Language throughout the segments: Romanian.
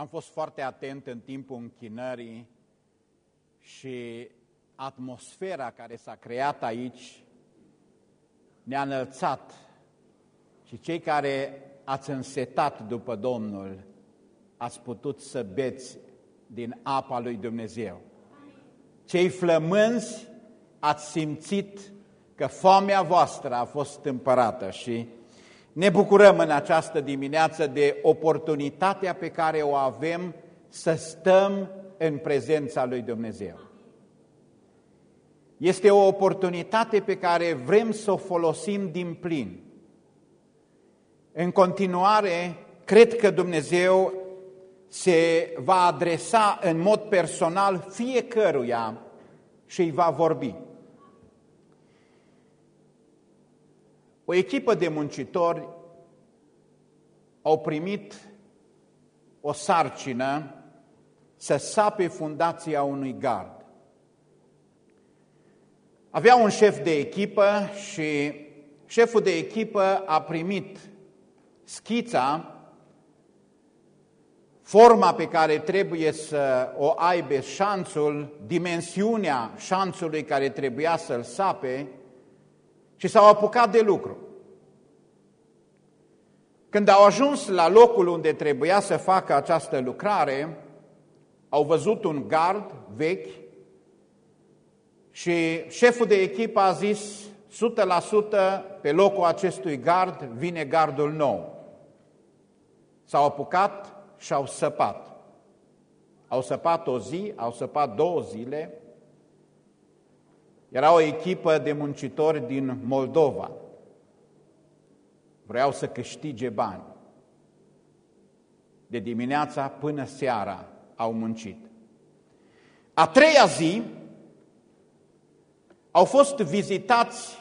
Am fost foarte atent în timpul închinării și atmosfera care s-a creat aici ne-a înălțat și cei care ați însetat după Domnul ați putut să beți din apa lui Dumnezeu. Cei flămânzi ați simțit că foamea voastră a fost împărată și ne bucurăm în această dimineață de oportunitatea pe care o avem să stăm în prezența lui Dumnezeu. Este o oportunitate pe care vrem să o folosim din plin. În continuare, cred că Dumnezeu se va adresa în mod personal fiecăruia și îi va vorbi. O echipă de muncitori au primit o sarcină să sape fundația unui gard. Avea un șef de echipă și șeful de echipă a primit schița, forma pe care trebuie să o aibă șanțul, dimensiunea șanțului care trebuia să-l sape și s-au apucat de lucru. Când au ajuns la locul unde trebuia să facă această lucrare, au văzut un gard vechi și șeful de echipă a zis 100% pe locul acestui gard vine gardul nou. S-au apucat și au săpat. Au săpat o zi, au săpat două zile. Era o echipă de muncitori din Moldova. Vreau să câștige bani. De dimineața până seara au muncit. A treia zi au fost vizitați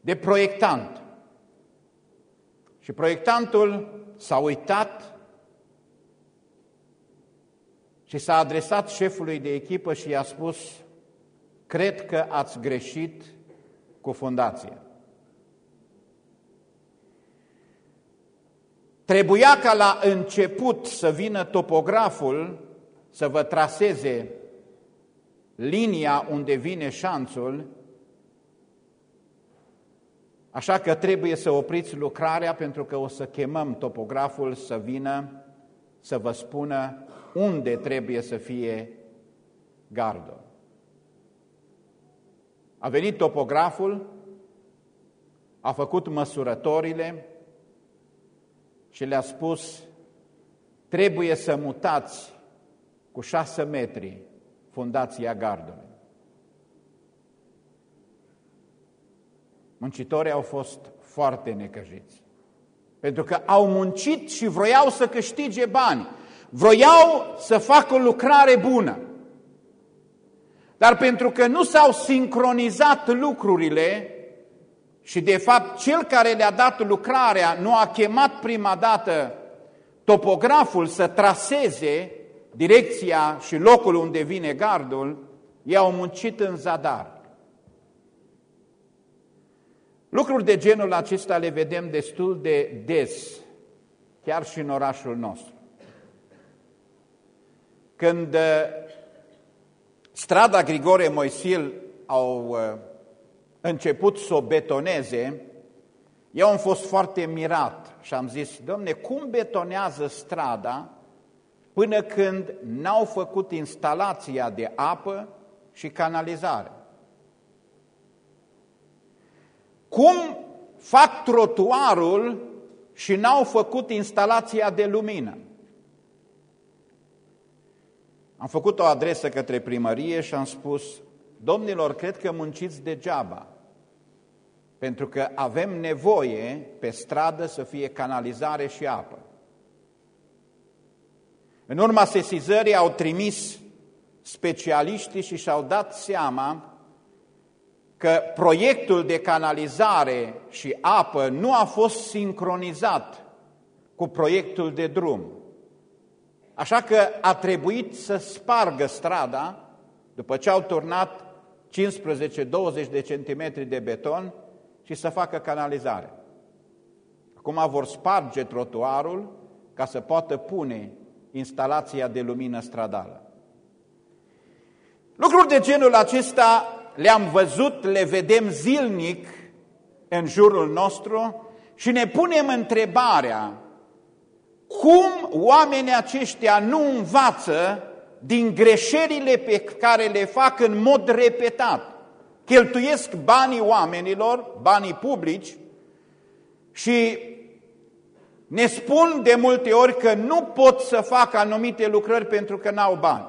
de proiectant. Și proiectantul s-a uitat și s-a adresat șefului de echipă și i-a spus, cred că ați greșit cu fundația. Trebuia ca la început să vină topograful să vă traseze linia unde vine șanțul, așa că trebuie să opriți lucrarea pentru că o să chemăm topograful să vină să vă spună unde trebuie să fie gardul. A venit topograful, a făcut măsurătorile și le-a spus trebuie să mutați cu șase metri fundația gardului. Muncitorii au fost foarte necăjiți. Pentru că au muncit și vroiau să câștige bani. Vroiau să facă o lucrare bună. Dar pentru că nu s-au sincronizat lucrurile și de fapt cel care le-a dat lucrarea nu a chemat prima dată topograful să traseze direcția și locul unde vine gardul, ei au muncit în zadar. Lucruri de genul acesta le vedem destul de des, chiar și în orașul nostru. Când uh, strada Grigore Moisil au uh, început să o betoneze, eu am fost foarte mirat și am zis, domne, cum betonează strada până când n-au făcut instalația de apă și canalizare? Cum fac trotuarul și n-au făcut instalația de lumină? Am făcut o adresă către primărie și am spus, domnilor, cred că munciți degeaba, pentru că avem nevoie pe stradă să fie canalizare și apă. În urma sesizării au trimis specialiștii și și-au dat seama că proiectul de canalizare și apă nu a fost sincronizat cu proiectul de drum. Așa că a trebuit să spargă strada, după ce au turnat 15-20 de centimetri de beton și să facă canalizare. Acum vor sparge trotuarul ca să poată pune instalația de lumină stradală. Lucruri de genul acesta le-am văzut, le vedem zilnic în jurul nostru și ne punem întrebarea cum oamenii aceștia nu învață din greșelile pe care le fac în mod repetat. Cheltuiesc banii oamenilor, banii publici și ne spun de multe ori că nu pot să fac anumite lucrări pentru că n-au bani.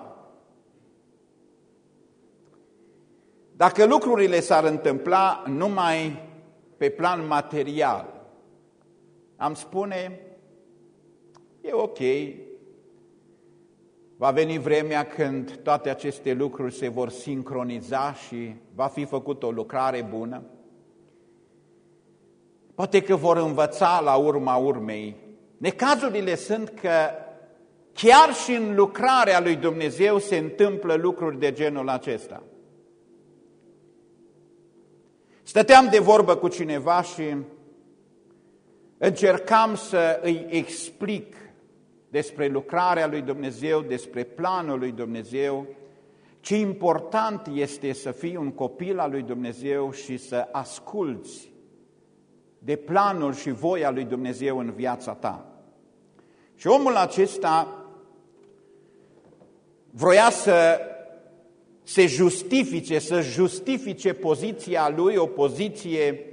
Dacă lucrurile s-ar întâmpla numai pe plan material, am spune, e ok, va veni vremea când toate aceste lucruri se vor sincroniza și va fi făcută o lucrare bună. Poate că vor învăța la urma urmei. Necazurile sunt că chiar și în lucrarea lui Dumnezeu se întâmplă lucruri de genul acesta. Stăteam de vorbă cu cineva și încercam să îi explic despre lucrarea lui Dumnezeu, despre planul lui Dumnezeu, ce important este să fii un copil al lui Dumnezeu și să asculți de planul și voia lui Dumnezeu în viața ta. Și omul acesta vroia să se justifice, să justifice poziția lui, o poziție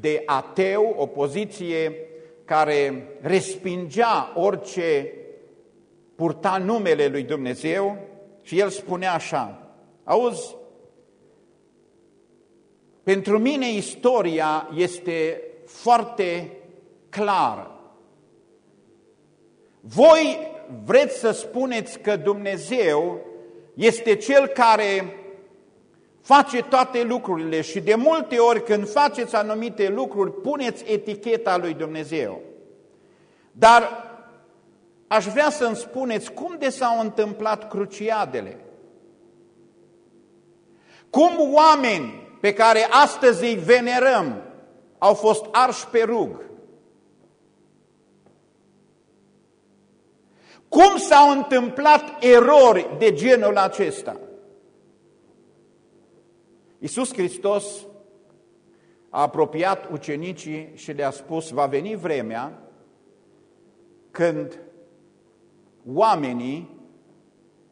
de ateu, o poziție care respingea orice purta numele lui Dumnezeu și el spunea așa, auzi, pentru mine istoria este foarte clară. Voi vreți să spuneți că Dumnezeu este Cel care face toate lucrurile și de multe ori când faceți anumite lucruri, puneți eticheta lui Dumnezeu. Dar aș vrea să-mi spuneți cum de s-au întâmplat cruciadele. Cum oameni pe care astăzi îi venerăm au fost arși pe rug. Cum s-au întâmplat erori de genul acesta? Iisus Hristos a apropiat ucenicii și le-a spus, va veni vremea când oamenii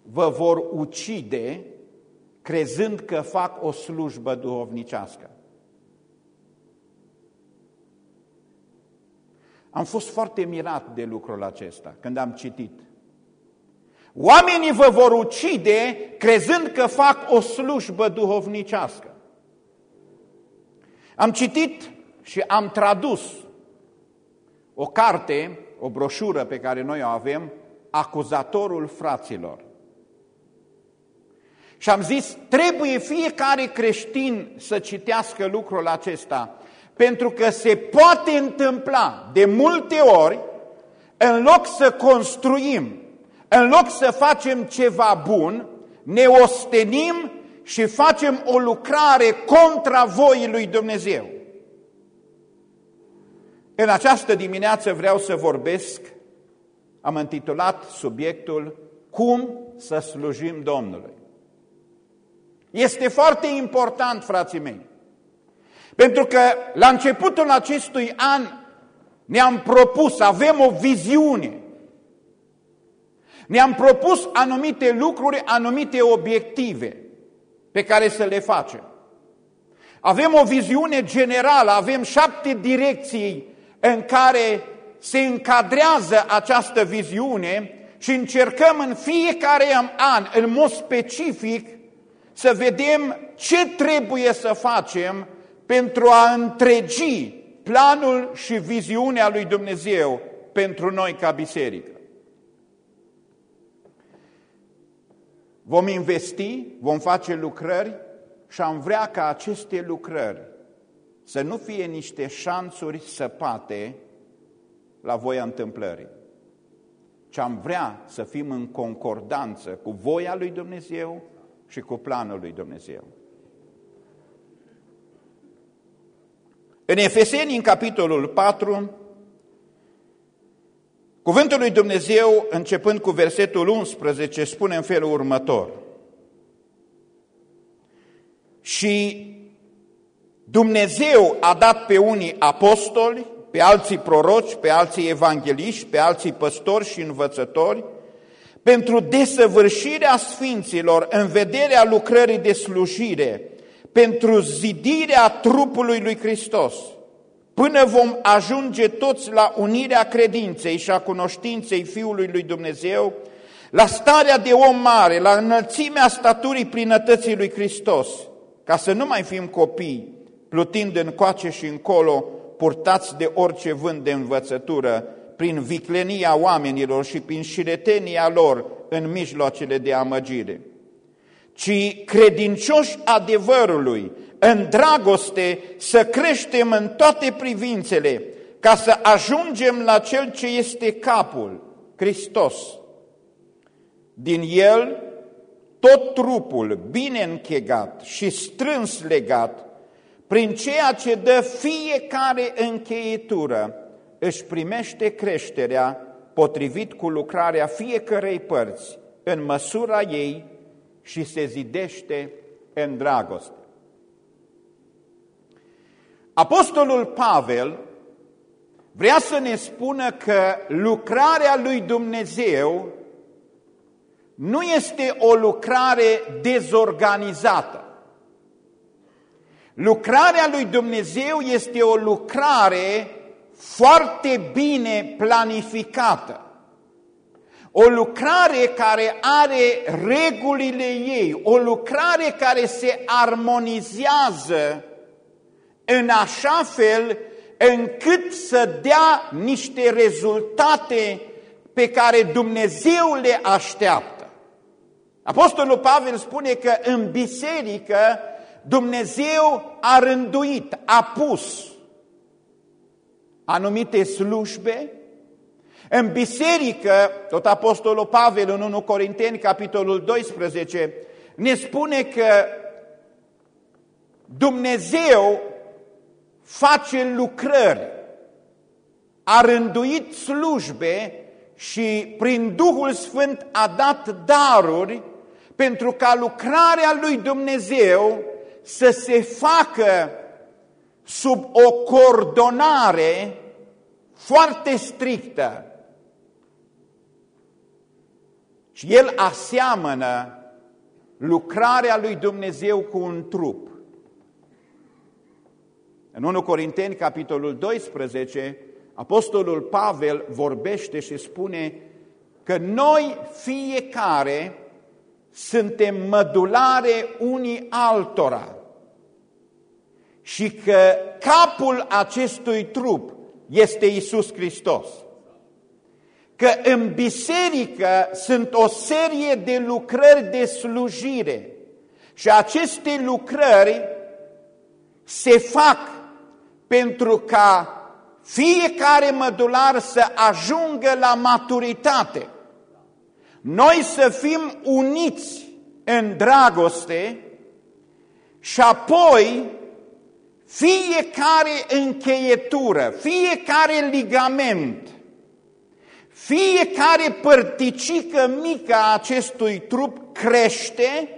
vă vor ucide crezând că fac o slujbă duhovnicească. Am fost foarte mirat de lucrul acesta când am citit. Oamenii vă vor ucide crezând că fac o slujbă duhovnicească. Am citit și am tradus o carte, o broșură pe care noi o avem, Acuzatorul fraților. Și am zis, trebuie fiecare creștin să citească lucrul acesta, pentru că se poate întâmpla de multe ori, în loc să construim în loc să facem ceva bun, ne ostenim și facem o lucrare contra voii lui Dumnezeu. În această dimineață vreau să vorbesc, am intitulat subiectul Cum să slujim Domnului. Este foarte important, frații mei, pentru că la începutul acestui an ne-am propus, avem o viziune, ne-am propus anumite lucruri, anumite obiective pe care să le facem. Avem o viziune generală, avem șapte direcții în care se încadrează această viziune și încercăm în fiecare an, în mod specific, să vedem ce trebuie să facem pentru a întregi planul și viziunea lui Dumnezeu pentru noi ca biserică. Vom investi, vom face lucrări și am vrea ca aceste lucrări să nu fie niște șanțuri săpate la voia întâmplării, ci am vrea să fim în concordanță cu voia lui Dumnezeu și cu planul lui Dumnezeu. În Efeseni, în capitolul 4, Cuvântul lui Dumnezeu, începând cu versetul 11, spune în felul următor. Și Dumnezeu a dat pe unii apostoli, pe alții proroci, pe alții evangeliști, pe alții păstori și învățători, pentru desăvârșirea sfinților în vederea lucrării de slujire, pentru zidirea trupului lui Hristos, până vom ajunge toți la unirea credinței și a cunoștinței Fiului lui Dumnezeu, la starea de om mare, la înălțimea staturii plinătății lui Hristos, ca să nu mai fim copii, plutind în coace și încolo, purtați de orice vânt de învățătură, prin viclenia oamenilor și prin șiretenia lor în mijloacele de amăgire, ci credincioși adevărului, în dragoste, să creștem în toate privințele, ca să ajungem la Cel ce este capul, Hristos. Din El, tot trupul, bine închegat și strâns legat, prin ceea ce dă fiecare încheietură, își primește creșterea potrivit cu lucrarea fiecărei părți, în măsura ei și se zidește în dragoste. Apostolul Pavel vrea să ne spună că lucrarea lui Dumnezeu nu este o lucrare dezorganizată. Lucrarea lui Dumnezeu este o lucrare foarte bine planificată. O lucrare care are regulile ei, o lucrare care se armonizează în așa fel încât să dea niște rezultate pe care Dumnezeu le așteaptă. Apostolul Pavel spune că în biserică Dumnezeu a rânduit, a pus anumite slujbe. În biserică, tot Apostolul Pavel în 1 Corinteni, capitolul 12, ne spune că Dumnezeu face lucrări, a rânduit slujbe și prin Duhul Sfânt a dat daruri pentru ca lucrarea lui Dumnezeu să se facă sub o coordonare foarte strictă. Și el aseamănă lucrarea lui Dumnezeu cu un trup. În 1 Corinteni, capitolul 12, Apostolul Pavel vorbește și spune că noi fiecare suntem mădulare unii altora și că capul acestui trup este Isus Hristos. Că în biserică sunt o serie de lucrări de slujire și aceste lucrări se fac pentru ca fiecare mădular să ajungă la maturitate. Noi să fim uniți în dragoste și apoi fiecare încheietură, fiecare ligament, fiecare părticică mică a acestui trup crește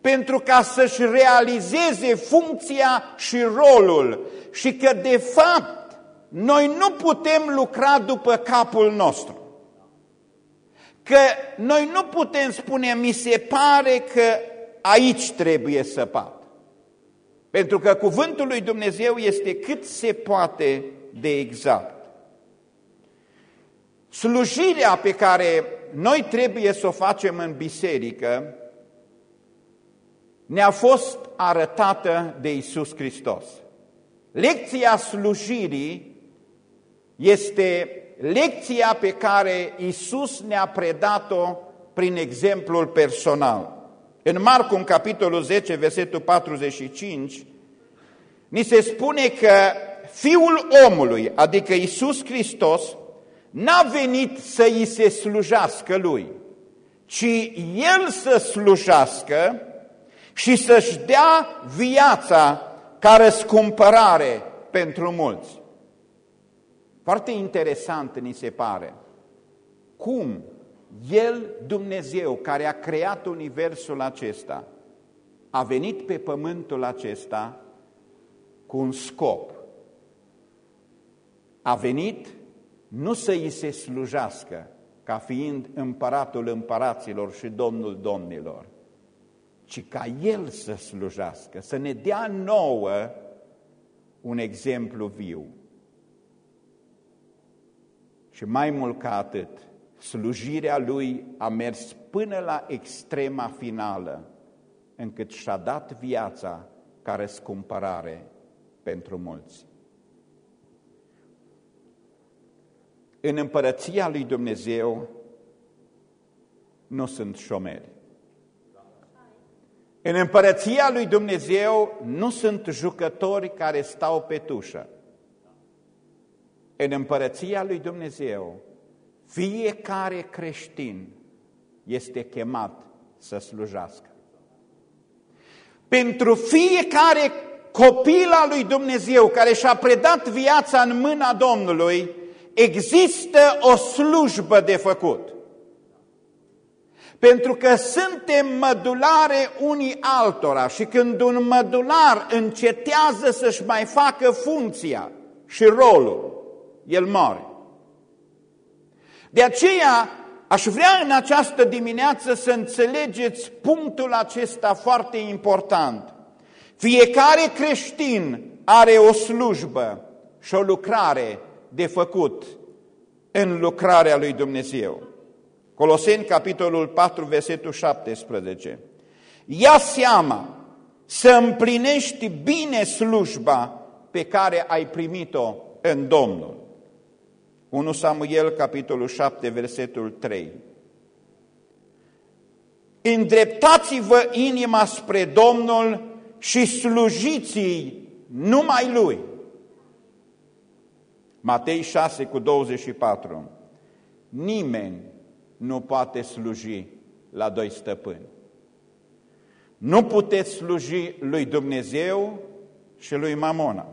pentru ca să-și realizeze funcția și rolul și că de fapt noi nu putem lucra după capul nostru. Că noi nu putem spune, mi se pare că aici trebuie să pat. Pentru că cuvântul lui Dumnezeu este cât se poate de exact. Slujirea pe care noi trebuie să o facem în biserică ne-a fost arătată de Isus Hristos. Lecția slujirii este lecția pe care Isus ne-a predat-o prin exemplul personal. În Marcu, în capitolul 10, versetul 45, ni se spune că Fiul omului, adică Isus Hristos, n-a venit să îi se slujească lui, ci El să slujească și să-și dea viața ca răscumpărare pentru mulți. Foarte interesant ni se pare cum El, Dumnezeu, care a creat universul acesta, a venit pe pământul acesta cu un scop. A venit nu să îi se slujească ca fiind împăratul împăraților și domnul domnilor, ci ca El să slujească, să ne dea nouă un exemplu viu. Și mai mult ca atât, slujirea Lui a mers până la extrema finală, încât și-a dat viața ca răscumpărare pentru mulți. În împărăția lui Dumnezeu nu sunt șomeri. În împărăția lui Dumnezeu nu sunt jucători care stau pe tușă. În împărăția lui Dumnezeu, fiecare creștin este chemat să slujească. Pentru fiecare copil al lui Dumnezeu care și-a predat viața în mâna Domnului, există o slujbă de făcut. Pentru că suntem mădulare unii altora și când un mădular încetează să-și mai facă funcția și rolul, el moare. De aceea aș vrea în această dimineață să înțelegeți punctul acesta foarte important. Fiecare creștin are o slujbă și o lucrare de făcut în lucrarea lui Dumnezeu. Coloseni, capitolul 4, versetul 17. Ia seama să împlinești bine slujba pe care ai primit-o în Domnul. 1 Samuel, capitolul 7, versetul 3. Îndreptați-vă inima spre Domnul și slujiți-i numai Lui. Matei 6 cu 24. Nimeni nu poate sluji la doi stăpâni. Nu puteți sluji lui Dumnezeu și lui Mamona.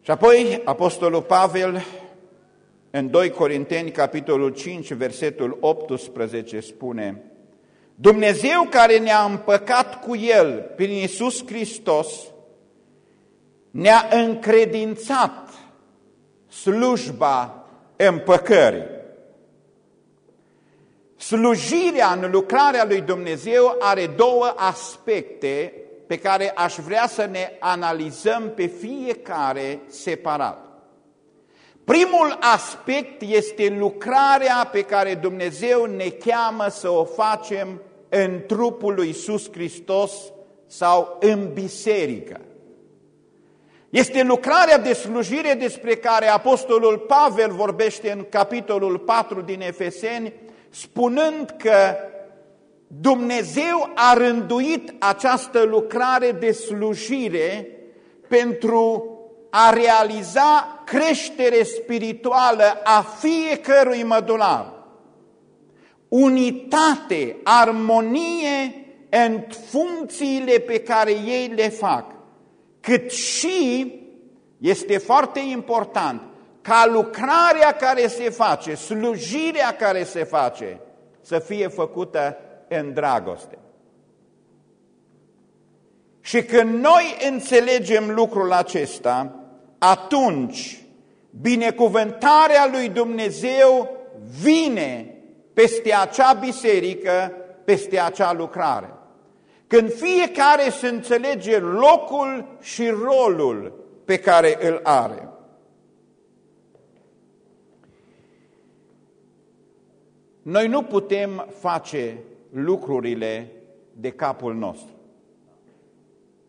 Și apoi Apostolul Pavel în 2 Corinteni, capitolul 5, versetul 18 spune Dumnezeu care ne-a împăcat cu El prin Iisus Hristos ne-a încredințat slujba împăcării. Slujirea în lucrarea lui Dumnezeu are două aspecte pe care aș vrea să ne analizăm pe fiecare separat. Primul aspect este lucrarea pe care Dumnezeu ne cheamă să o facem în trupul lui Iisus Hristos sau în biserică. Este lucrarea de slujire despre care Apostolul Pavel vorbește în capitolul 4 din Efeseni, spunând că Dumnezeu a rânduit această lucrare de slujire pentru a realiza creștere spirituală a fiecărui mădular. Unitate, armonie în funcțiile pe care ei le fac cât și, este foarte important, ca lucrarea care se face, slujirea care se face, să fie făcută în dragoste. Și când noi înțelegem lucrul acesta, atunci binecuvântarea lui Dumnezeu vine peste acea biserică, peste acea lucrare. Când fiecare se înțelege locul și rolul pe care îl are. Noi nu putem face lucrurile de capul nostru.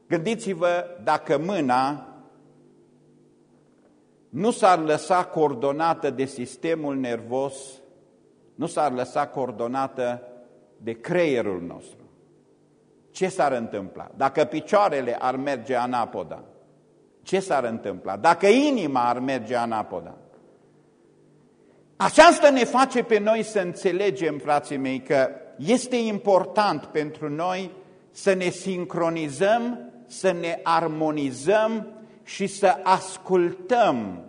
Gândiți-vă dacă mâna nu s-ar lăsa coordonată de sistemul nervos, nu s-ar lăsa coordonată de creierul nostru ce s-ar întâmpla? Dacă picioarele ar merge anapoda, ce s-ar întâmpla? Dacă inima ar merge anapoda? Aceasta ne face pe noi să înțelegem, frații mei, că este important pentru noi să ne sincronizăm, să ne armonizăm și să ascultăm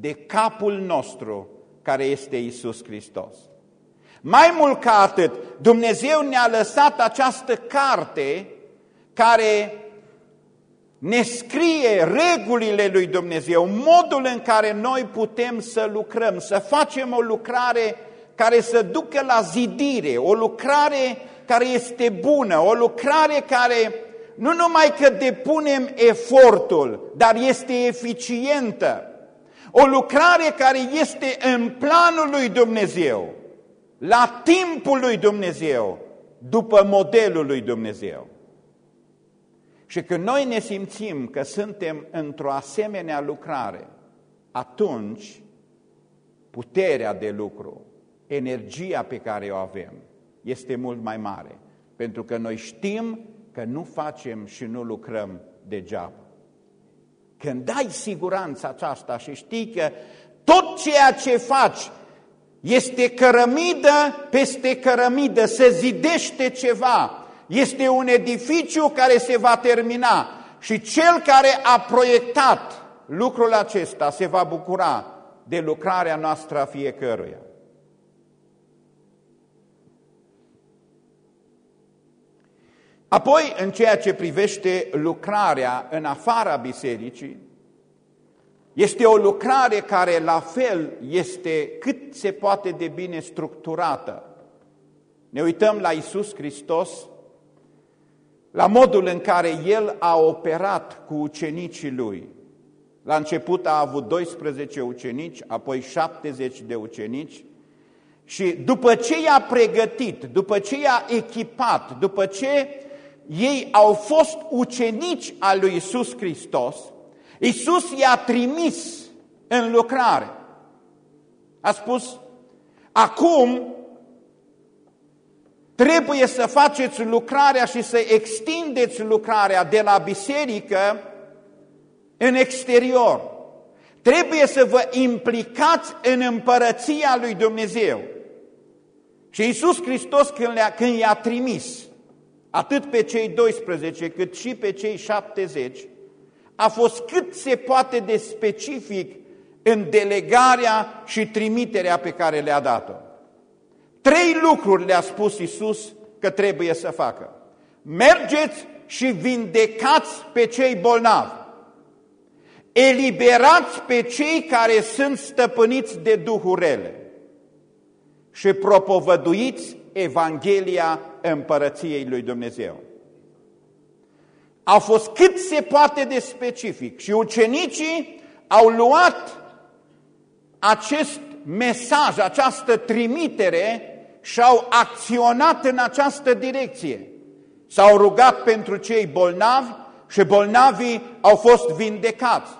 de capul nostru care este Isus Hristos. Mai mult ca atât, Dumnezeu ne-a lăsat această carte care ne scrie regulile lui Dumnezeu, modul în care noi putem să lucrăm, să facem o lucrare care să ducă la zidire, o lucrare care este bună, o lucrare care nu numai că depunem efortul, dar este eficientă. O lucrare care este în planul lui Dumnezeu, la timpul lui Dumnezeu, după modelul lui Dumnezeu. Și când noi ne simțim că suntem într-o asemenea lucrare, atunci puterea de lucru, energia pe care o avem, este mult mai mare. Pentru că noi știm că nu facem și nu lucrăm degeaba. Când dai siguranța aceasta și știi că tot ceea ce faci este cărămidă peste cărămidă, se zidește ceva, este un edificiu care se va termina și cel care a proiectat lucrul acesta se va bucura de lucrarea noastră a fiecăruia. Apoi, în ceea ce privește lucrarea în afara bisericii, este o lucrare care la fel este cât se poate de bine structurată. Ne uităm la Isus Hristos, la modul în care El a operat cu ucenicii Lui. La început a avut 12 ucenici, apoi 70 de ucenici și după ce i-a pregătit, după ce i-a echipat, după ce ei au fost ucenici al lui Isus Hristos, Isus i-a trimis în lucrare. A spus, acum trebuie să faceți lucrarea și să extindeți lucrarea de la biserică în exterior. Trebuie să vă implicați în împărăția lui Dumnezeu. Și Iisus Hristos când i-a trimis, atât pe cei 12 cât și pe cei 70, a fost cât se poate de specific în delegarea și trimiterea pe care le-a dat-o. Trei lucruri le-a spus Isus că trebuie să facă. Mergeți și vindecați pe cei bolnavi. Eliberați pe cei care sunt stăpâniți de duhurele și propovăduiți Evanghelia împărăției lui Dumnezeu. A fost cât se poate de specific și ucenicii au luat acest mesaj, această trimitere și au acționat în această direcție. S-au rugat pentru cei bolnavi și bolnavii au fost vindecați.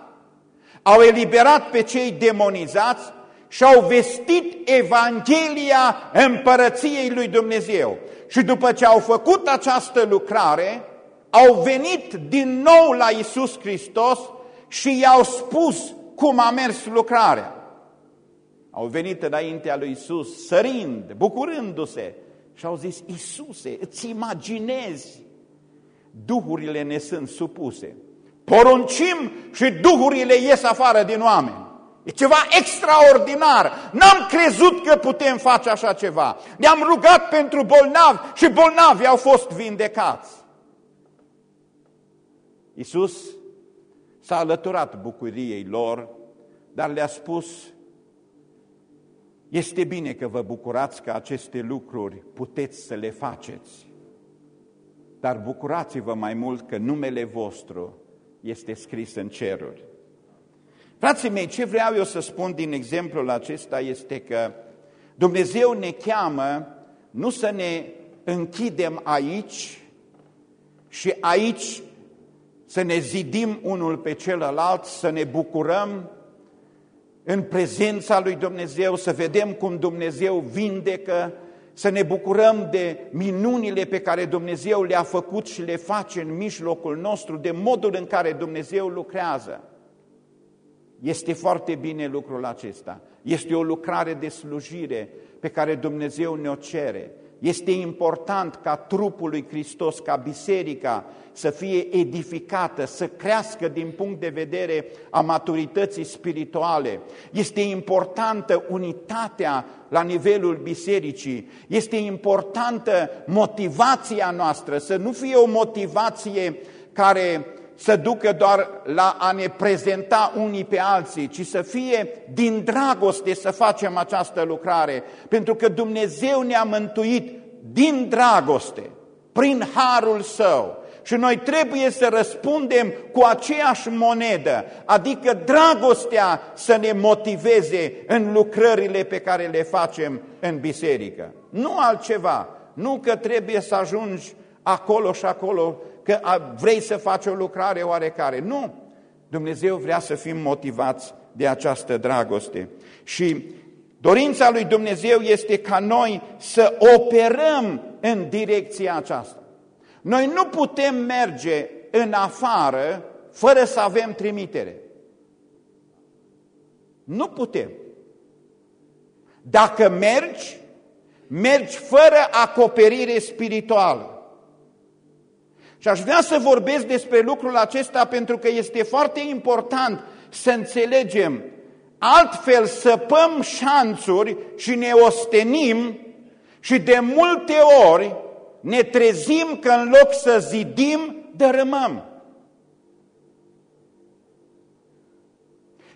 Au eliberat pe cei demonizați și au vestit Evanghelia împărăției lui Dumnezeu. Și după ce au făcut această lucrare, au venit din nou la Isus Hristos și i-au spus cum a mers lucrarea. Au venit înaintea lui Isus, sărind, bucurându-se și au zis, Isuse, îți imaginezi, duhurile ne sunt supuse. Poruncim și duhurile ies afară din oameni. E ceva extraordinar. N-am crezut că putem face așa ceva. Ne-am rugat pentru bolnavi și bolnavii au fost vindecați. Iisus s-a alăturat bucuriei lor, dar le-a spus, este bine că vă bucurați că aceste lucruri puteți să le faceți, dar bucurați-vă mai mult că numele vostru este scris în ceruri. Frații mei, ce vreau eu să spun din exemplul acesta este că Dumnezeu ne cheamă nu să ne închidem aici și aici să ne zidim unul pe celălalt, să ne bucurăm în prezența lui Dumnezeu, să vedem cum Dumnezeu vindecă, să ne bucurăm de minunile pe care Dumnezeu le-a făcut și le face în mijlocul nostru, de modul în care Dumnezeu lucrează. Este foarte bine lucrul acesta. Este o lucrare de slujire pe care Dumnezeu ne-o cere. Este important ca trupul lui Hristos, ca biserica să fie edificată, să crească din punct de vedere a maturității spirituale. Este importantă unitatea la nivelul bisericii. Este importantă motivația noastră, să nu fie o motivație care să ducă doar la a ne prezenta unii pe alții, ci să fie din dragoste să facem această lucrare, pentru că Dumnezeu ne-a mântuit din dragoste, prin harul Său. Și noi trebuie să răspundem cu aceeași monedă, adică dragostea să ne motiveze în lucrările pe care le facem în biserică. Nu altceva, nu că trebuie să ajungi acolo și acolo că vrei să faci o lucrare oarecare. Nu! Dumnezeu vrea să fim motivați de această dragoste. Și dorința lui Dumnezeu este ca noi să operăm în direcția aceasta. Noi nu putem merge în afară fără să avem trimitere. Nu putem. Dacă mergi, mergi fără acoperire spirituală. Și aș vrea să vorbesc despre lucrul acesta pentru că este foarte important să înțelegem. Altfel săpăm șanțuri și ne ostenim și de multe ori ne trezim că în loc să zidim, dărâmăm.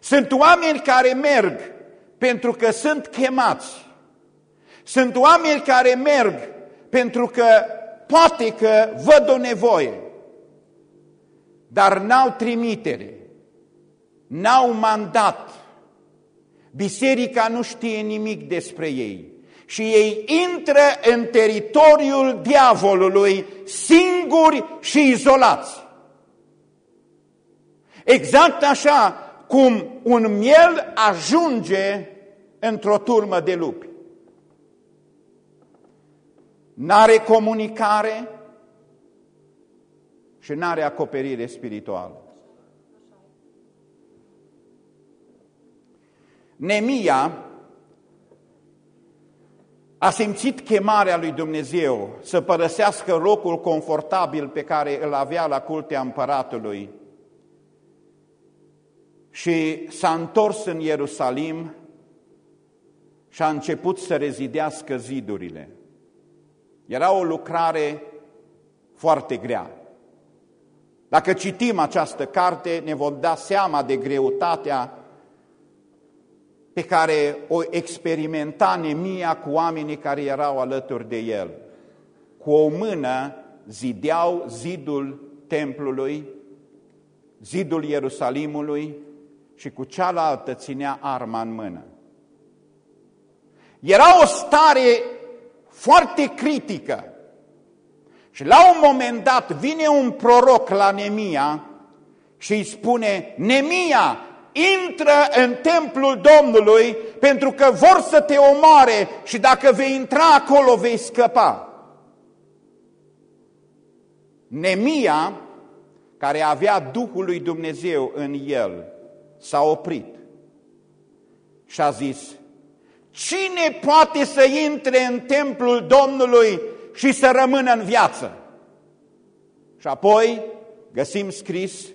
Sunt oameni care merg pentru că sunt chemați. Sunt oameni care merg pentru că poate că văd o nevoie, dar n-au trimitere, n-au mandat. Biserica nu știe nimic despre ei și ei intră în teritoriul diavolului singuri și izolați. Exact așa cum un miel ajunge într-o turmă de lupi n-are comunicare și n-are acoperire spirituală. Nemia a simțit chemarea lui Dumnezeu să părăsească locul confortabil pe care îl avea la cultea împăratului și s-a întors în Ierusalim și a început să rezidească zidurile. Era o lucrare foarte grea. Dacă citim această carte, ne vom da seama de greutatea pe care o experimenta Nemia cu oamenii care erau alături de el. Cu o mână zideau zidul templului, zidul Ierusalimului și cu cealaltă ținea arma în mână. Era o stare foarte critică. Și la un moment dat vine un proroc la Nemia și îi spune, Nemia, intră în templul Domnului pentru că vor să te omoare și dacă vei intra acolo vei scăpa. Nemia, care avea Duhul lui Dumnezeu în el, s-a oprit și a zis, Cine poate să intre în templul Domnului și să rămână în viață? Și apoi găsim scris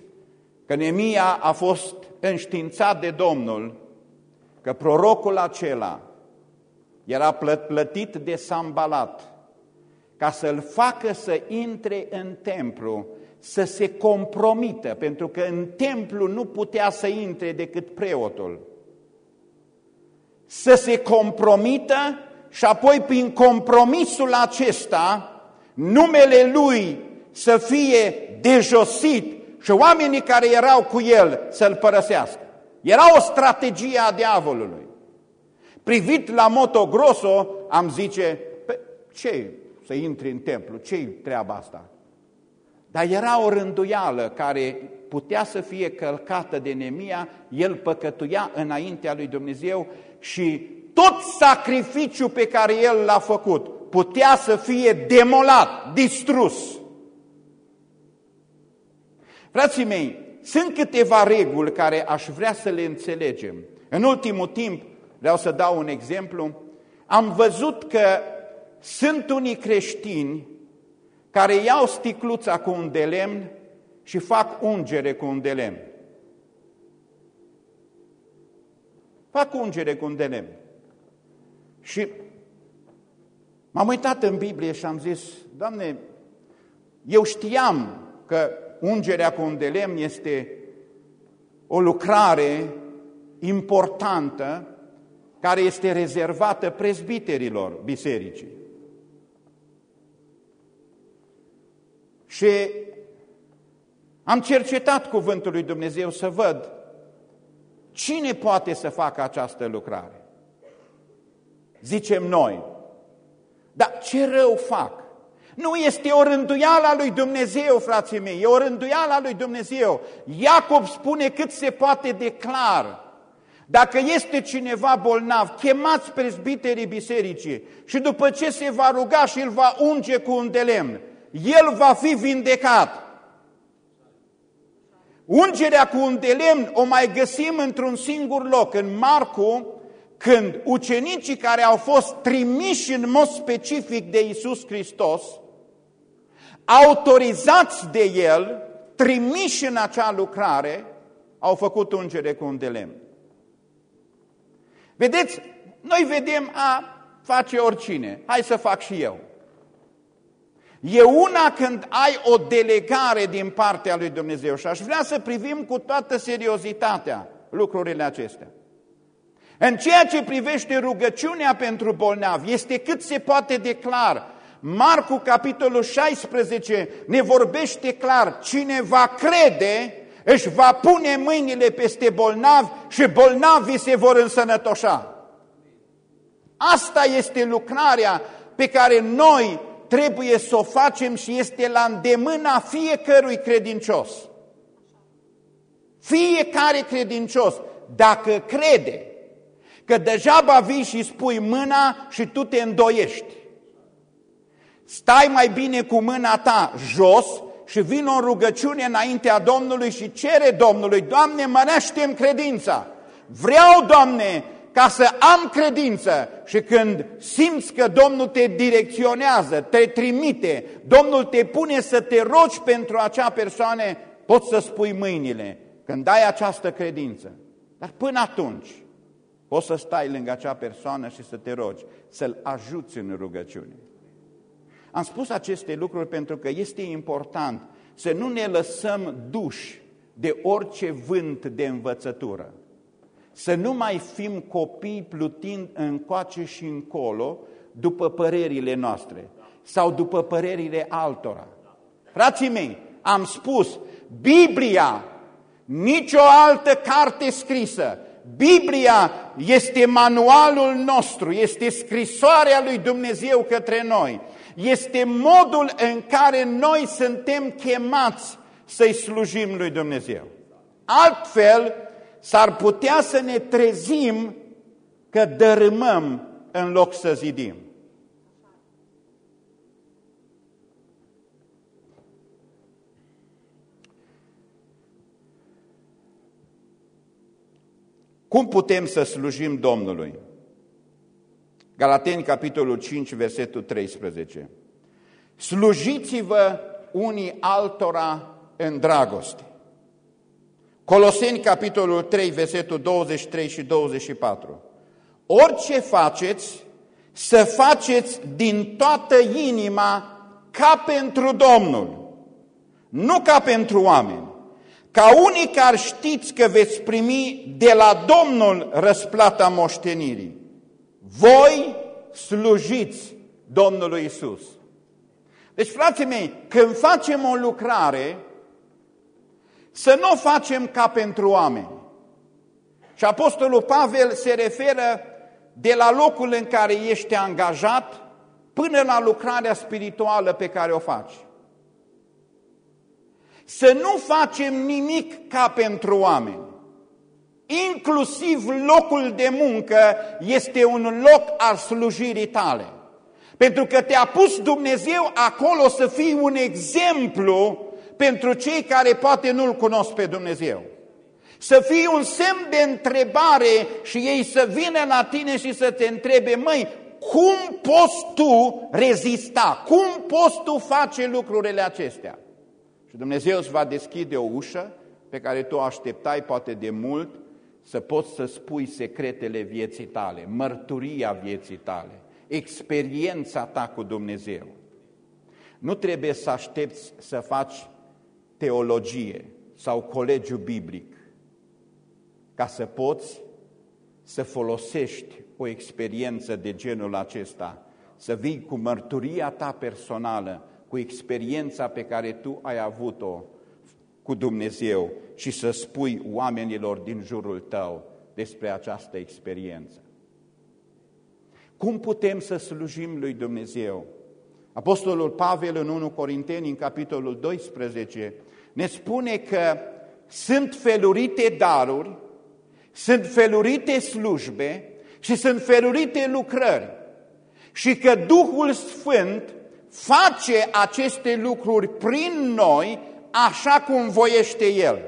că Nemia a fost înștiințat de Domnul că prorocul acela era plătit de Sambalat ca să-l facă să intre în templu, să se compromită, pentru că în templu nu putea să intre decât preotul să se compromită și apoi prin compromisul acesta numele lui să fie dejosit și oamenii care erau cu el să-l părăsească. Era o strategie a diavolului. Privit la Moto Grosso, am zice, ce să intri în templu, ce treaba asta? Dar era o rânduială care putea să fie călcată de Nemia, el păcătuia înaintea lui Dumnezeu și tot sacrificiul pe care el l-a făcut putea să fie demolat, distrus. Frații mei, sunt câteva reguli care aș vrea să le înțelegem. În ultimul timp, vreau să dau un exemplu, am văzut că sunt unii creștini care iau sticluța cu un de lemn și fac ungere cu un de lemn. Fac ungere cu un de lemn. Și m-am uitat în Biblie și am zis, Doamne, eu știam că ungerea cu un de lemn este o lucrare importantă care este rezervată prezbiterilor bisericii. Și am cercetat cuvântul lui Dumnezeu să văd cine poate să facă această lucrare. Zicem noi, dar ce rău fac? Nu este o rânduială a lui Dumnezeu, frații mei, e o rânduială a lui Dumnezeu. Iacob spune cât se poate de clar. Dacă este cineva bolnav, chemați prezbiterii bisericii și după ce se va ruga și îl va unge cu un de lemn, el va fi vindecat. Ungerea cu un de lemn o mai găsim într-un singur loc, în Marcu, când ucenicii care au fost trimiși în mod specific de Isus Hristos, autorizați de El, trimiși în acea lucrare, au făcut ungere cu un de lemn. Vedeți, noi vedem a face oricine, hai să fac și eu. E una când ai o delegare din partea lui Dumnezeu și aș vrea să privim cu toată seriozitatea lucrurile acestea. În ceea ce privește rugăciunea pentru bolnavi, este cât se poate declar. Marcu, capitolul 16, ne vorbește clar, cine va crede, își va pune mâinile peste bolnavi și bolnavii se vor însănătoșa. Asta este lucrarea pe care noi trebuie să o facem și este la îndemâna fiecărui credincios. Fiecare credincios, dacă crede că degeaba vii și spui mâna și tu te îndoiești, stai mai bine cu mâna ta jos și vin o rugăciune înaintea Domnului și cere Domnului, Doamne, mărește credința. Vreau, Doamne, ca să am credință și când simți că Domnul te direcționează, te trimite, Domnul te pune să te rogi pentru acea persoană, poți să spui mâinile, când ai această credință. Dar până atunci, poți să stai lângă acea persoană și să te rogi, să-l ajuți în rugăciune. Am spus aceste lucruri pentru că este important să nu ne lăsăm duși de orice vânt de învățătură să nu mai fim copii plutind încoace și încolo după părerile noastre sau după părerile altora. Frații mei, am spus, Biblia, nicio altă carte scrisă, Biblia este manualul nostru, este scrisoarea lui Dumnezeu către noi, este modul în care noi suntem chemați să-i slujim lui Dumnezeu. Altfel, s-ar putea să ne trezim că dărâmăm în loc să zidim. Cum putem să slujim Domnului? Galateni, capitolul 5, versetul 13. Slujiți-vă unii altora în dragoste. Coloseni, capitolul 3, versetul 23 și 24. Orice faceți, să faceți din toată inima ca pentru Domnul, nu ca pentru oameni. Ca unii care știți că veți primi de la Domnul răsplata moștenirii. Voi slujiți Domnului Isus. Deci, frații mei, când facem o lucrare, să nu o facem ca pentru oameni. Și Apostolul Pavel se referă de la locul în care ești angajat până la lucrarea spirituală pe care o faci. Să nu facem nimic ca pentru oameni. Inclusiv locul de muncă este un loc al slujirii tale. Pentru că te-a pus Dumnezeu acolo să fii un exemplu pentru cei care poate nu-L cunosc pe Dumnezeu. Să fii un semn de întrebare și ei să vină la tine și să te întrebe, măi, cum poți tu rezista? Cum poți tu face lucrurile acestea? Și Dumnezeu îți va deschide o ușă pe care tu așteptai poate de mult să poți să spui secretele vieții tale, mărturia vieții tale, experiența ta cu Dumnezeu. Nu trebuie să aștepți să faci teologie sau colegiu biblic ca să poți să folosești o experiență de genul acesta, să vii cu mărturia ta personală, cu experiența pe care tu ai avut-o cu Dumnezeu și să spui oamenilor din jurul tău despre această experiență. Cum putem să slujim lui Dumnezeu? Apostolul Pavel în 1 Corinteni, în capitolul 12, ne spune că sunt felurite daruri, sunt felurite slujbe și sunt felurite lucrări și că Duhul Sfânt face aceste lucruri prin noi așa cum voiește El.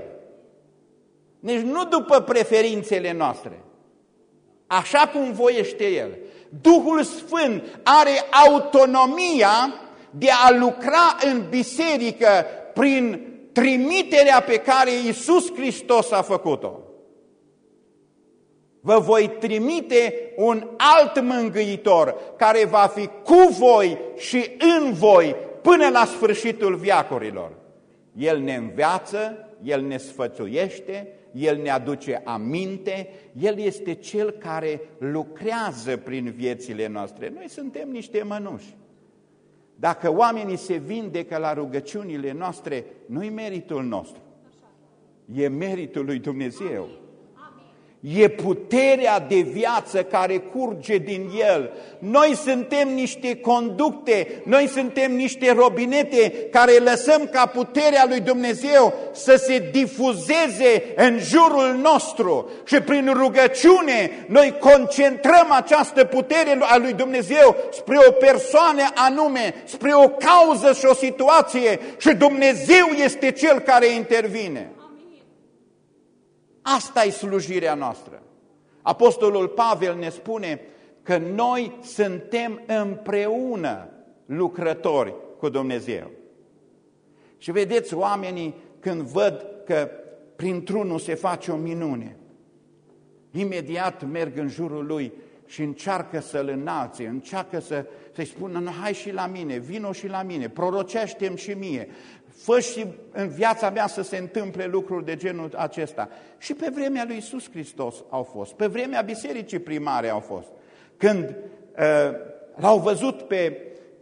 Deci nu după preferințele noastre, așa cum voiește El. Duhul Sfânt are autonomia de a lucra în biserică prin trimiterea pe care Iisus Hristos a făcut-o. Vă voi trimite un alt mângâitor care va fi cu voi și în voi până la sfârșitul viacurilor. El ne înveață, El ne sfățuiește, El ne aduce aminte, El este Cel care lucrează prin viețile noastre. Noi suntem niște mănuși. Dacă oamenii se vindecă la rugăciunile noastre, nu-i meritul nostru. E meritul lui Dumnezeu. E puterea de viață care curge din el. Noi suntem niște conducte, noi suntem niște robinete care lăsăm ca puterea lui Dumnezeu să se difuzeze în jurul nostru și prin rugăciune noi concentrăm această putere a lui Dumnezeu spre o persoană anume, spre o cauză și o situație și Dumnezeu este Cel care intervine. Asta e slujirea noastră. Apostolul Pavel ne spune că noi suntem împreună lucrători cu Dumnezeu. Și vedeți, oamenii când văd că printr-unul se face o minune, imediat merg în jurul lui și încearcă să-l înalțe, încearcă să, să-i spună, hai și la mine, vino și la mine, prorocește-mi și mie, fă și în viața mea să se întâmple lucruri de genul acesta. Și pe vremea lui Iisus Hristos au fost, pe vremea bisericii primare au fost. Când uh, l-au văzut pe,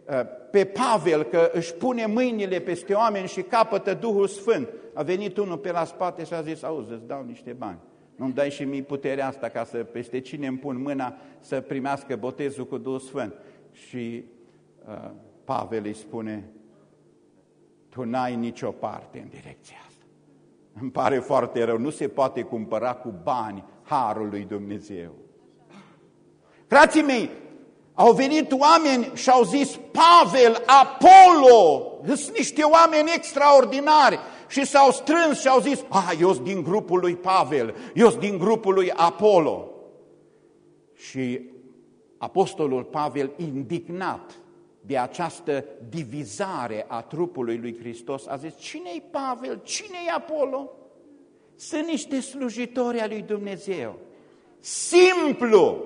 uh, pe Pavel că își pune mâinile peste oameni și capătă Duhul Sfânt, a venit unul pe la spate și a zis, auzi, îți dau niște bani. Nu-mi dai și mie puterea asta ca să peste cine îmi pun mâna să primească botezul cu Duhul Sfânt. Și uh, Pavel îi spune, tu n-ai nicio parte în direcția asta. Îmi pare foarte rău, nu se poate cumpăra cu bani harul lui Dumnezeu. Frații mei, au venit oameni și au zis, Pavel, Apollo, sunt niște oameni extraordinari și s-au strâns și au zis, a, eu sunt din grupul lui Pavel, eu sunt din grupul lui Apollo. Și apostolul Pavel, indignat, de această divizare a trupului lui Hristos, a zis, cine-i Pavel, cine-i Apollo? Sunt niște slujitori al lui Dumnezeu. Simplu,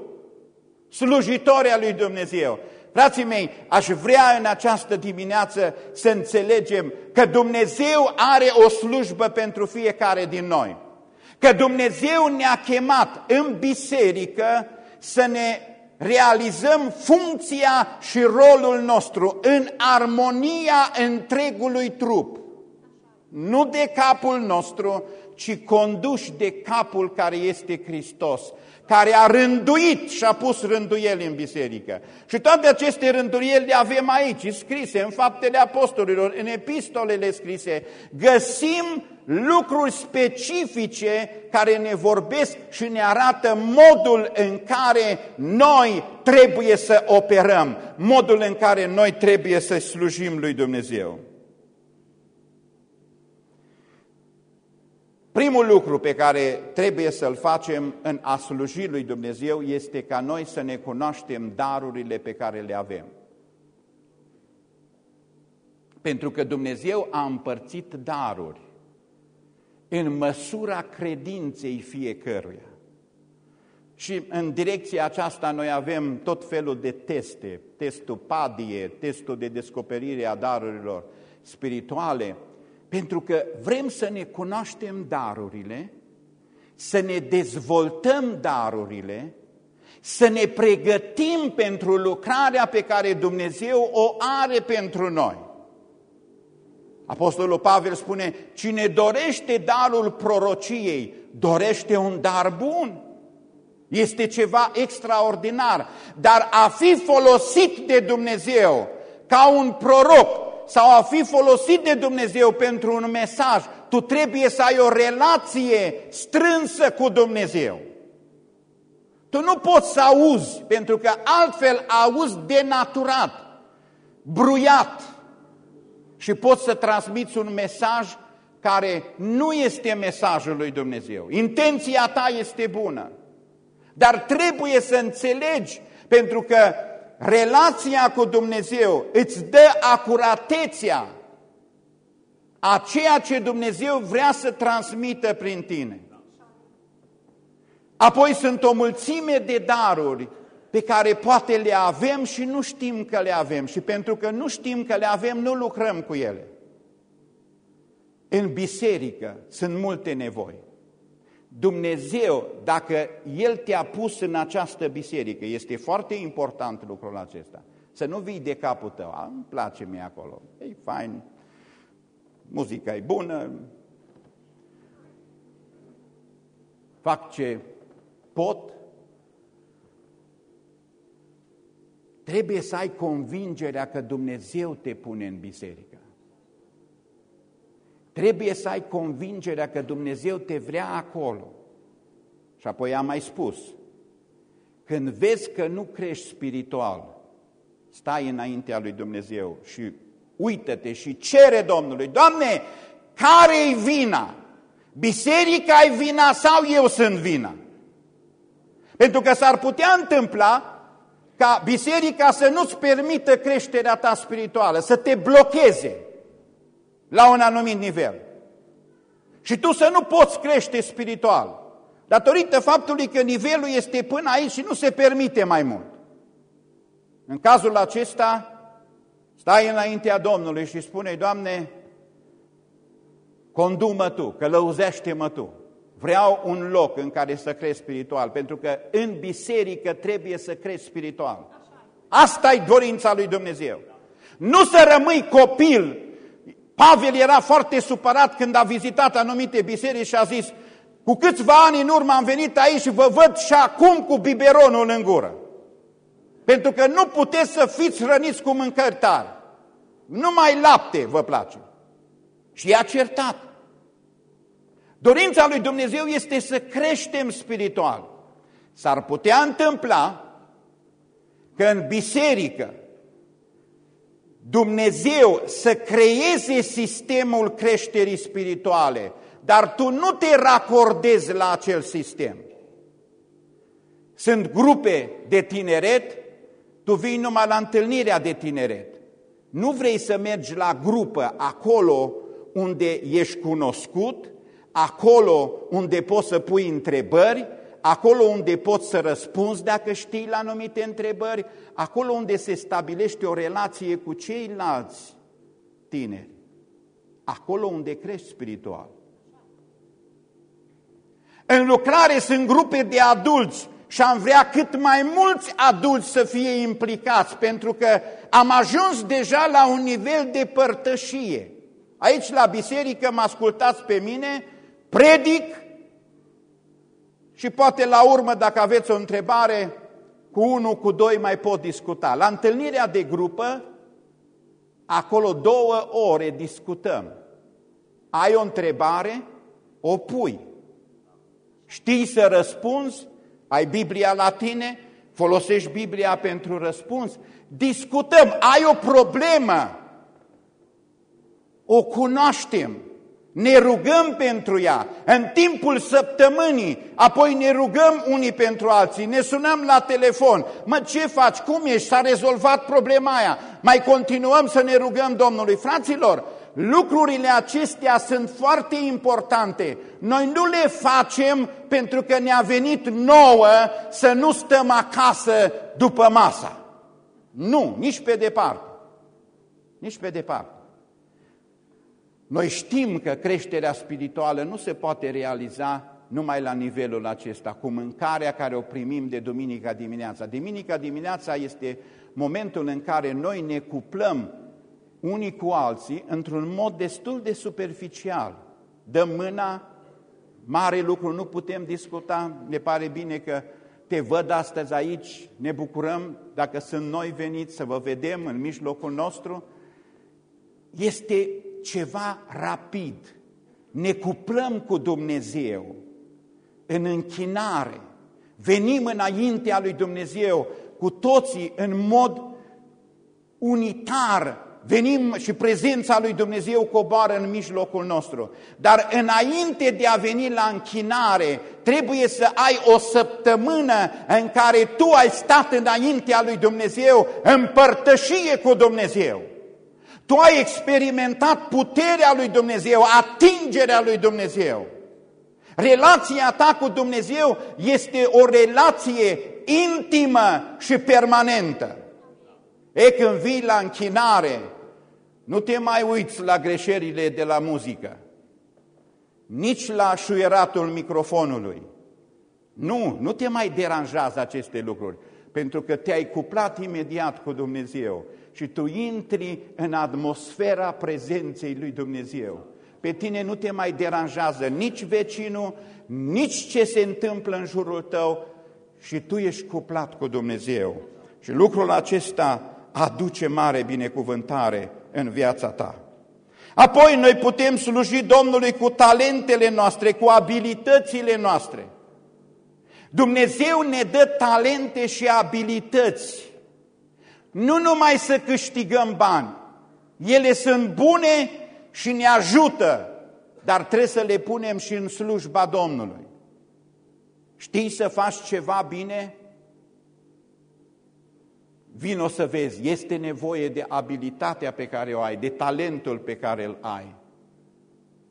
slujitori al lui Dumnezeu. Frații mei, aș vrea în această dimineață să înțelegem că Dumnezeu are o slujbă pentru fiecare din noi. Că Dumnezeu ne-a chemat în biserică să ne realizăm funcția și rolul nostru în armonia întregului trup. Nu de capul nostru, ci conduși de capul care este Hristos, care a rânduit și a pus rânduieli în biserică. Și toate aceste rânduieli le avem aici, scrise în faptele apostolilor, în epistolele scrise. Găsim lucruri specifice care ne vorbesc și ne arată modul în care noi trebuie să operăm, modul în care noi trebuie să slujim lui Dumnezeu. Primul lucru pe care trebuie să-l facem în a sluji lui Dumnezeu este ca noi să ne cunoaștem darurile pe care le avem. Pentru că Dumnezeu a împărțit daruri în măsura credinței fiecăruia. Și în direcția aceasta noi avem tot felul de teste, testul padie, testul de descoperire a darurilor spirituale, pentru că vrem să ne cunoaștem darurile, să ne dezvoltăm darurile, să ne pregătim pentru lucrarea pe care Dumnezeu o are pentru noi. Apostolul Pavel spune, cine dorește darul prorociei, dorește un dar bun. Este ceva extraordinar, dar a fi folosit de Dumnezeu ca un proroc sau a fi folosit de Dumnezeu pentru un mesaj, tu trebuie să ai o relație strânsă cu Dumnezeu. Tu nu poți să auzi, pentru că altfel auzi denaturat, bruiat și poți să transmiți un mesaj care nu este mesajul lui Dumnezeu. Intenția ta este bună, dar trebuie să înțelegi, pentru că relația cu Dumnezeu îți dă acuratețea a ceea ce Dumnezeu vrea să transmită prin tine. Apoi sunt o mulțime de daruri pe care poate le avem și nu știm că le avem. Și pentru că nu știm că le avem, nu lucrăm cu ele. În biserică sunt multe nevoi. Dumnezeu, dacă El te-a pus în această biserică, este foarte important lucrul acesta. Să nu vii de capul tău, A, îmi place mie acolo, e fain, muzica e bună, fac ce pot. Trebuie să ai convingerea că Dumnezeu te pune în biserică. Trebuie să ai convingerea că Dumnezeu te vrea acolo. Și apoi am mai spus, când vezi că nu crești spiritual, stai înaintea lui Dumnezeu și uită-te și cere Domnului, Doamne, care-i vina? Biserica e vina sau eu sunt vina? Pentru că s-ar putea întâmpla ca biserica să nu-ți permită creșterea ta spirituală, să te blocheze la un anumit nivel. Și tu să nu poți crește spiritual, datorită faptului că nivelul este până aici și nu se permite mai mult. În cazul acesta, stai înaintea Domnului și spune, Doamne, condu-mă Tu, călăuzește-mă Tu. Vreau un loc în care să crezi spiritual, pentru că în biserică trebuie să crezi spiritual. Asta e dorința lui Dumnezeu. Nu să rămâi copil Pavel era foarte supărat când a vizitat anumite biserici și a zis, cu câțiva ani în urmă am venit aici și vă văd și acum cu biberonul în gură. Pentru că nu puteți să fiți hrăniți cu mâncări tari. Numai lapte vă place. Și i-a certat. Dorința lui Dumnezeu este să creștem spiritual. S-ar putea întâmpla că în biserică Dumnezeu să creeze sistemul creșterii spirituale, dar tu nu te racordezi la acel sistem. Sunt grupe de tineret, tu vii numai la întâlnirea de tineret. Nu vrei să mergi la grupă acolo unde ești cunoscut, acolo unde poți să pui întrebări, acolo unde poți să răspunzi dacă știi la anumite întrebări, acolo unde se stabilește o relație cu ceilalți tineri, acolo unde crești spiritual. În lucrare sunt grupe de adulți și am vrea cât mai mulți adulți să fie implicați, pentru că am ajuns deja la un nivel de părtășie. Aici la biserică mă ascultați pe mine, predic și poate la urmă, dacă aveți o întrebare, cu unul, cu doi mai pot discuta. La întâlnirea de grupă, acolo două ore discutăm. Ai o întrebare? O pui. Știi să răspunzi? Ai Biblia la tine? Folosești Biblia pentru răspuns? Discutăm. Ai o problemă? O cunoaștem. Ne rugăm pentru ea, în timpul săptămânii, apoi ne rugăm unii pentru alții, ne sunăm la telefon, mă, ce faci, cum ești, s-a rezolvat problema aia, mai continuăm să ne rugăm Domnului. Fraților, lucrurile acestea sunt foarte importante. Noi nu le facem pentru că ne-a venit nouă să nu stăm acasă după masa. Nu, nici pe departe. Nici pe departe. Noi știm că creșterea spirituală nu se poate realiza numai la nivelul acesta, cu mâncarea care o primim de duminica dimineața. Duminica dimineața este momentul în care noi ne cuplăm unii cu alții într-un mod destul de superficial. Dăm mâna, mare lucru nu putem discuta, ne pare bine că te văd astăzi aici, ne bucurăm dacă sunt noi veniți să vă vedem în mijlocul nostru. Este ceva rapid. Ne cuplăm cu Dumnezeu în închinare. Venim înaintea lui Dumnezeu cu toții în mod unitar. Venim și prezența lui Dumnezeu coboară în mijlocul nostru. Dar înainte de a veni la închinare, trebuie să ai o săptămână în care tu ai stat înaintea lui Dumnezeu în părtășie cu Dumnezeu. Tu ai experimentat puterea lui Dumnezeu, atingerea lui Dumnezeu. Relația ta cu Dumnezeu este o relație intimă și permanentă. E când vii la închinare, nu te mai uiți la greșelile de la muzică, nici la șuieratul microfonului. Nu, nu te mai deranjează aceste lucruri, pentru că te-ai cuplat imediat cu Dumnezeu și tu intri în atmosfera prezenței lui Dumnezeu. Pe tine nu te mai deranjează nici vecinul, nici ce se întâmplă în jurul tău și tu ești cuplat cu Dumnezeu. Și lucrul acesta aduce mare binecuvântare în viața ta. Apoi noi putem sluji Domnului cu talentele noastre, cu abilitățile noastre. Dumnezeu ne dă talente și abilități nu numai să câștigăm bani, ele sunt bune și ne ajută, dar trebuie să le punem și în slujba Domnului. Știi să faci ceva bine? Vino să vezi, este nevoie de abilitatea pe care o ai, de talentul pe care îl ai.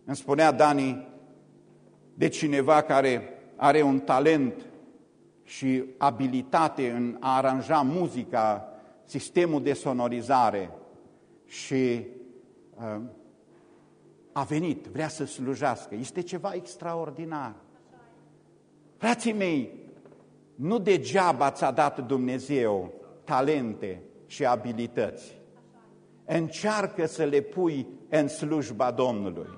Îmi spunea Dani de cineva care are un talent și abilitate în a aranja muzica sistemul de sonorizare și uh, a venit, vrea să slujească. Este ceva extraordinar. Frații mei, nu degeaba ți-a dat Dumnezeu talente și abilități. Încearcă să le pui în slujba Domnului,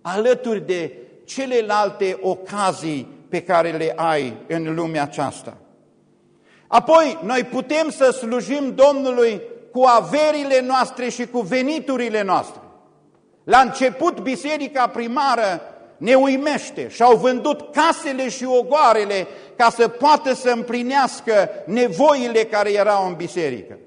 alături de celelalte ocazii pe care le ai în lumea aceasta. Apoi, noi putem să slujim Domnului cu averile noastre și cu veniturile noastre. La început, biserica primară ne uimește și au vândut casele și ogoarele ca să poată să împlinească nevoile care erau în biserică.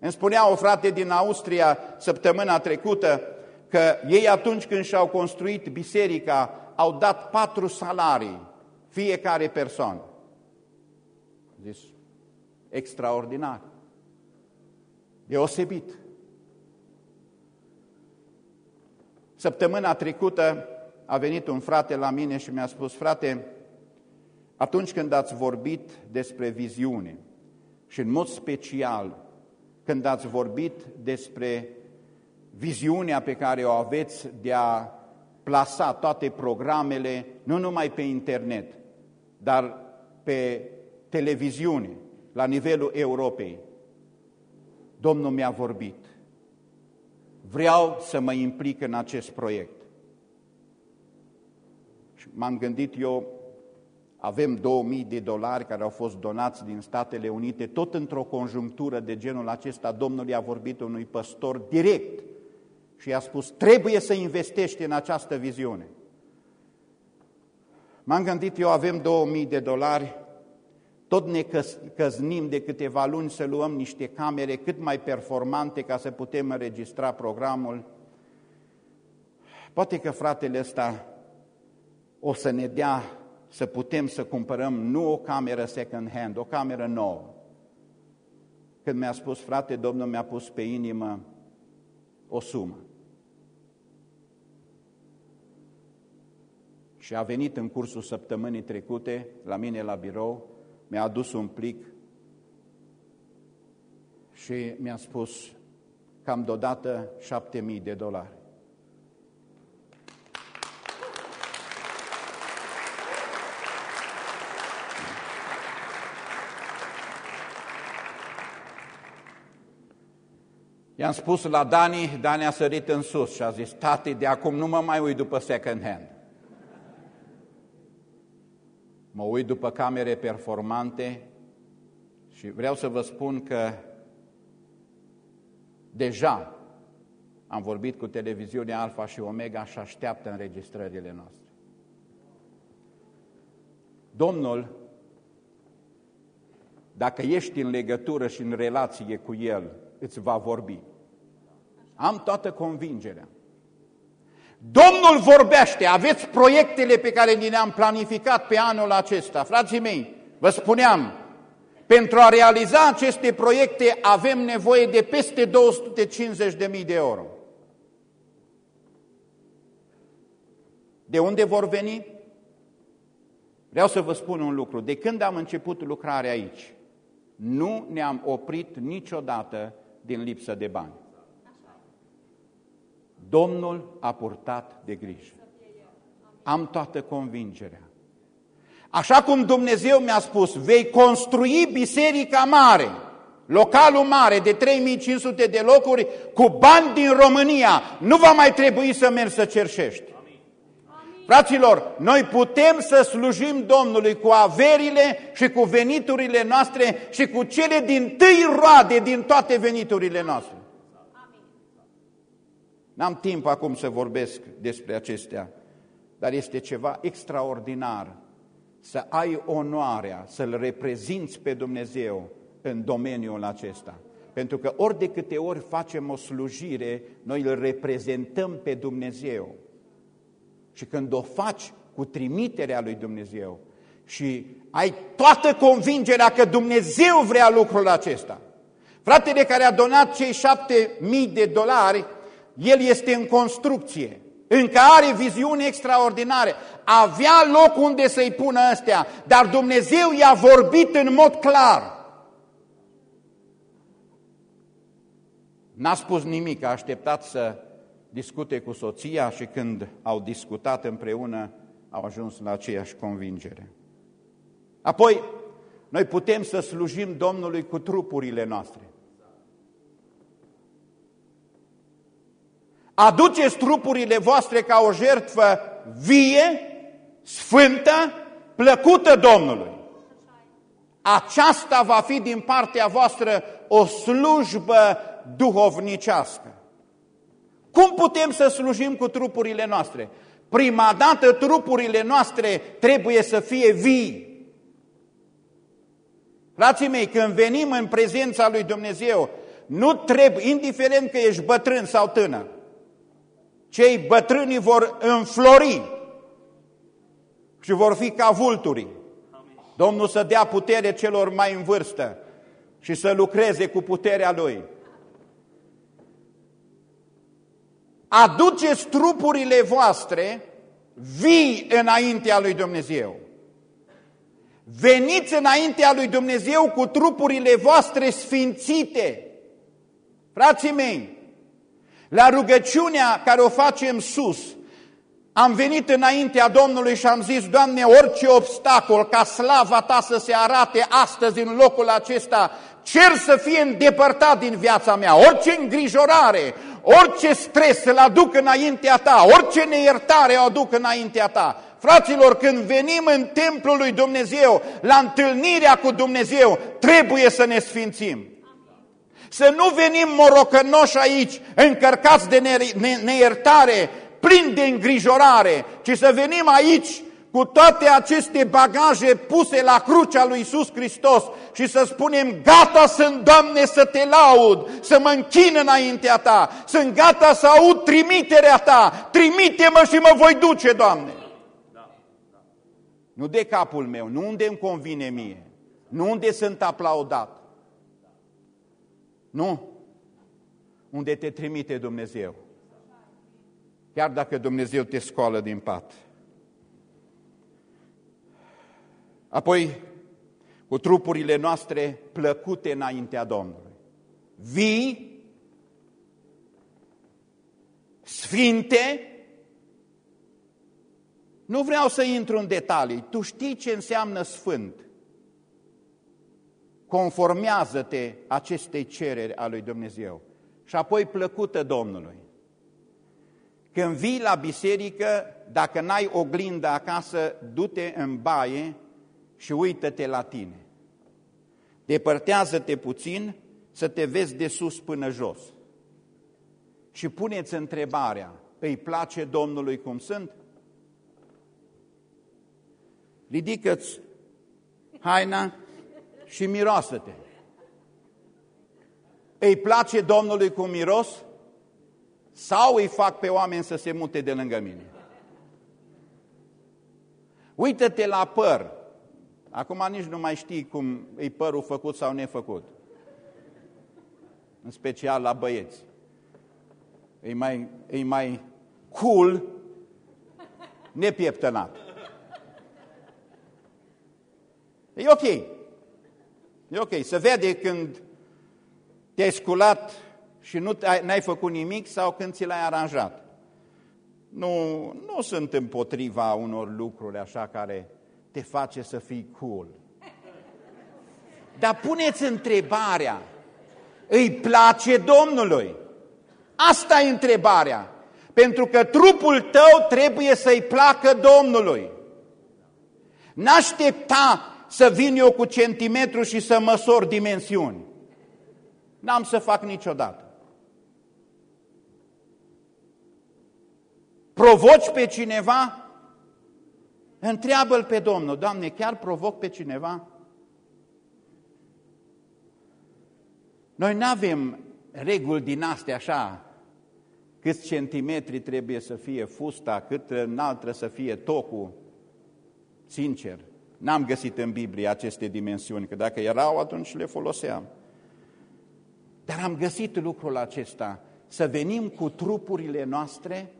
Îmi spunea o frate din Austria săptămâna trecută că ei atunci când și-au construit biserica au dat patru salarii fiecare persoană. Zis, extraordinar, deosebit. Săptămâna trecută a venit un frate la mine și mi-a spus, frate, atunci când ați vorbit despre viziune și în mod special când ați vorbit despre viziunea pe care o aveți de a plasa toate programele, nu numai pe internet, dar pe televiziune, la nivelul Europei. Domnul mi-a vorbit. Vreau să mă implic în acest proiect. Și m-am gândit eu, avem 2000 de dolari care au fost donați din Statele Unite, tot într-o conjunctură de genul acesta, Domnul i-a vorbit unui păstor direct și i-a spus, trebuie să investești în această viziune. M-am gândit, eu avem 2000 de dolari, tot ne căznim de câteva luni să luăm niște camere cât mai performante ca să putem înregistra programul. Poate că fratele ăsta o să ne dea să putem să cumpărăm nu o cameră second hand, o cameră nouă. Când mi-a spus, frate, Domnul mi-a pus pe inimă o sumă. Și a venit în cursul săptămânii trecute la mine la birou, mi-a adus un plic și mi-a spus cam deodată șapte mii de dolari. I-am spus la Dani, Dani a sărit în sus și a zis, tati, de acum nu mă mai uit după second hand. Mă uit după camere performante și vreau să vă spun că deja am vorbit cu televiziunea Alfa și Omega și așteaptă înregistrările noastre. Domnul, dacă ești în legătură și în relație cu El, îți va vorbi. Am toată convingerea. Domnul vorbește, aveți proiectele pe care ni le-am planificat pe anul acesta. Frații mei, vă spuneam, pentru a realiza aceste proiecte avem nevoie de peste 250.000 de euro. De unde vor veni? Vreau să vă spun un lucru. De când am început lucrarea aici, nu ne-am oprit niciodată din lipsă de bani. Domnul a purtat de grijă. Am toată convingerea. Așa cum Dumnezeu mi-a spus, vei construi biserica mare, localul mare de 3500 de locuri cu bani din România. Nu va mai trebui să mergi să cerșești. Fraților, noi putem să slujim Domnului cu averile și cu veniturile noastre și cu cele din tâi roade din toate veniturile noastre. N-am timp acum să vorbesc despre acestea, dar este ceva extraordinar să ai onoarea să-L reprezinți pe Dumnezeu în domeniul acesta. Pentru că ori de câte ori facem o slujire, noi îl reprezentăm pe Dumnezeu. Și când o faci cu trimiterea lui Dumnezeu și ai toată convingerea că Dumnezeu vrea lucrul acesta. Fratele care a donat cei șapte mii de dolari, el este în construcție, încă are viziuni extraordinare, avea loc unde să-i pună astea, dar Dumnezeu i-a vorbit în mod clar. N-a spus nimic, a așteptat să discute cu soția și când au discutat împreună, au ajuns la aceeași convingere. Apoi, noi putem să slujim Domnului cu trupurile noastre. Aduceți trupurile voastre ca o jertfă vie, sfântă, plăcută Domnului. Aceasta va fi din partea voastră o slujbă duhovnicească. Cum putem să slujim cu trupurile noastre? Prima dată trupurile noastre trebuie să fie vii. Frații mei, când venim în prezența lui Dumnezeu, nu trebuie, indiferent că ești bătrân sau tânăr, cei bătrâni vor înflori și vor fi ca vulturii. Domnul să dea putere celor mai în vârstă și să lucreze cu puterea Lui. Aduceți trupurile voastre vii înaintea lui Dumnezeu. Veniți înaintea lui Dumnezeu cu trupurile voastre sfințite. Frații mei, la rugăciunea care o facem sus, am venit înaintea Domnului și am zis, Doamne, orice obstacol ca slava Ta să se arate astăzi în locul acesta, cer să fie îndepărtat din viața mea, orice îngrijorare, orice stres să-l aduc înaintea Ta, orice neiertare o aduc înaintea Ta. Fraților, când venim în templul lui Dumnezeu, la întâlnirea cu Dumnezeu, trebuie să ne sfințim. Să nu venim morocănoși aici, încărcați de neiertare, plini de îngrijorare, ci să venim aici cu toate aceste bagaje puse la crucea lui Iisus Hristos și să spunem, gata sunt, Doamne, să te laud, să mă închin înaintea Ta, sunt gata să aud trimiterea Ta, trimite-mă și mă voi duce, Doamne. Nu de capul meu, nu unde îmi convine mie, nu unde sunt aplaudat. Nu. Unde te trimite Dumnezeu. Chiar dacă Dumnezeu te scoală din pat. Apoi, cu trupurile noastre plăcute înaintea Domnului. Vii, sfinte, nu vreau să intru în detalii, tu știi ce înseamnă sfânt. Conformează-te acestei cereri a lui Dumnezeu și apoi plăcută Domnului. Când vii la biserică, dacă n-ai oglindă acasă, du-te în baie și uită-te la tine. Depărtează-te puțin să te vezi de sus până jos. Și puneți întrebarea, îi place Domnului cum sunt? Ridică-ți haina și miroasă-te. Îi place Domnului cum miros? Sau îi fac pe oameni să se mute de lângă mine? Uită-te la păr. Acum nici nu mai știi cum e părul făcut sau nefăcut. În special la băieți. E mai, e mai cool nepieptănat. E ok. E ok. Se vede când te-ai sculat și nu n-ai făcut nimic sau când ți l-ai aranjat. Nu, nu sunt împotriva unor lucruri așa care te face să fii cool. Dar puneți întrebarea, îi place Domnului? Asta e întrebarea. Pentru că trupul tău trebuie să-i placă Domnului. N-aștepta să vin eu cu centimetru și să măsor dimensiuni. N-am să fac niciodată. Provoci pe cineva? Întreabă-l pe Domnul, Doamne, chiar provoc pe cineva? Noi nu avem reguli din astea așa, câți centimetri trebuie să fie fusta, cât înalt trebuie să fie tocul, sincer. N-am găsit în Biblie aceste dimensiuni, că dacă erau, atunci le foloseam. Dar am găsit lucrul acesta, să venim cu trupurile noastre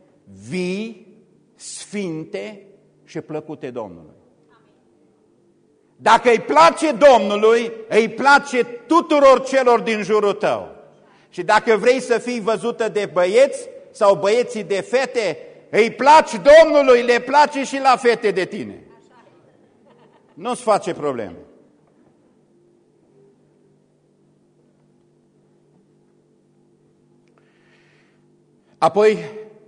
vii, sfinte și plăcute Domnului. Dacă îi place Domnului, îi place tuturor celor din jurul tău. Și dacă vrei să fii văzută de băieți sau băieții de fete, îi place Domnului, le place și la fete de tine nu-ți face probleme. Apoi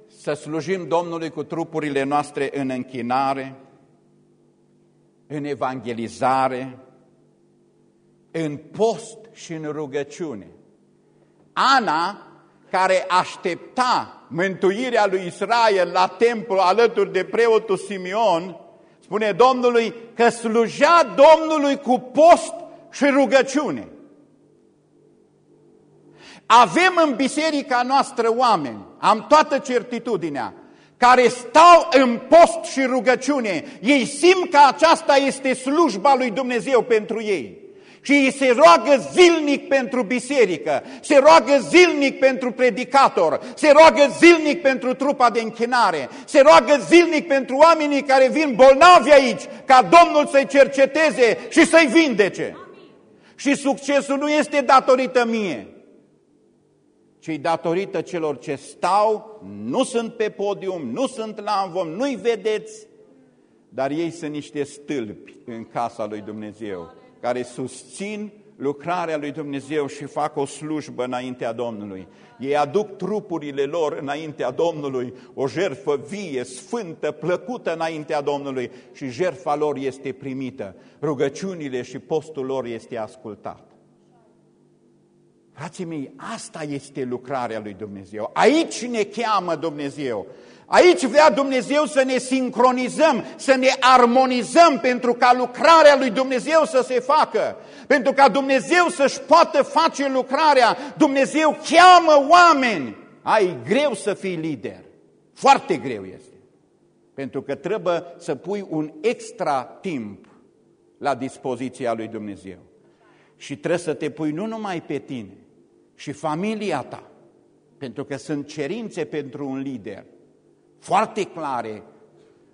să slujim Domnului cu trupurile noastre în închinare, în evangelizare, în post și în rugăciune. Ana, care aștepta mântuirea lui Israel la templu alături de preotul Simeon, Spune Domnului că slujea Domnului cu post și rugăciune. Avem în biserica noastră oameni, am toată certitudinea, care stau în post și rugăciune. Ei simt că aceasta este slujba lui Dumnezeu pentru ei și se roagă zilnic pentru biserică, se roagă zilnic pentru predicator, se roagă zilnic pentru trupa de închinare, se roagă zilnic pentru oamenii care vin bolnavi aici, ca Domnul să-i cerceteze și să-i vindece. Și succesul nu este datorită mie, ci datorită celor ce stau, nu sunt pe podium, nu sunt la învom, nu-i vedeți, dar ei sunt niște stâlpi în casa lui Dumnezeu care susțin lucrarea lui Dumnezeu și fac o slujbă înaintea Domnului. Ei aduc trupurile lor înaintea Domnului, o jertfă vie, sfântă, plăcută înaintea Domnului și jertfa lor este primită. Rugăciunile și postul lor este ascultat. Frații mei, asta este lucrarea lui Dumnezeu. Aici ne cheamă Dumnezeu. Aici vrea Dumnezeu să ne sincronizăm, să ne armonizăm pentru ca lucrarea lui Dumnezeu să se facă. Pentru ca Dumnezeu să-și poată face lucrarea. Dumnezeu cheamă oameni. Ai greu să fii lider. Foarte greu este. Pentru că trebuie să pui un extra timp la dispoziția lui Dumnezeu. Și trebuie să te pui nu numai pe tine, și familia ta, pentru că sunt cerințe pentru un lider foarte clare.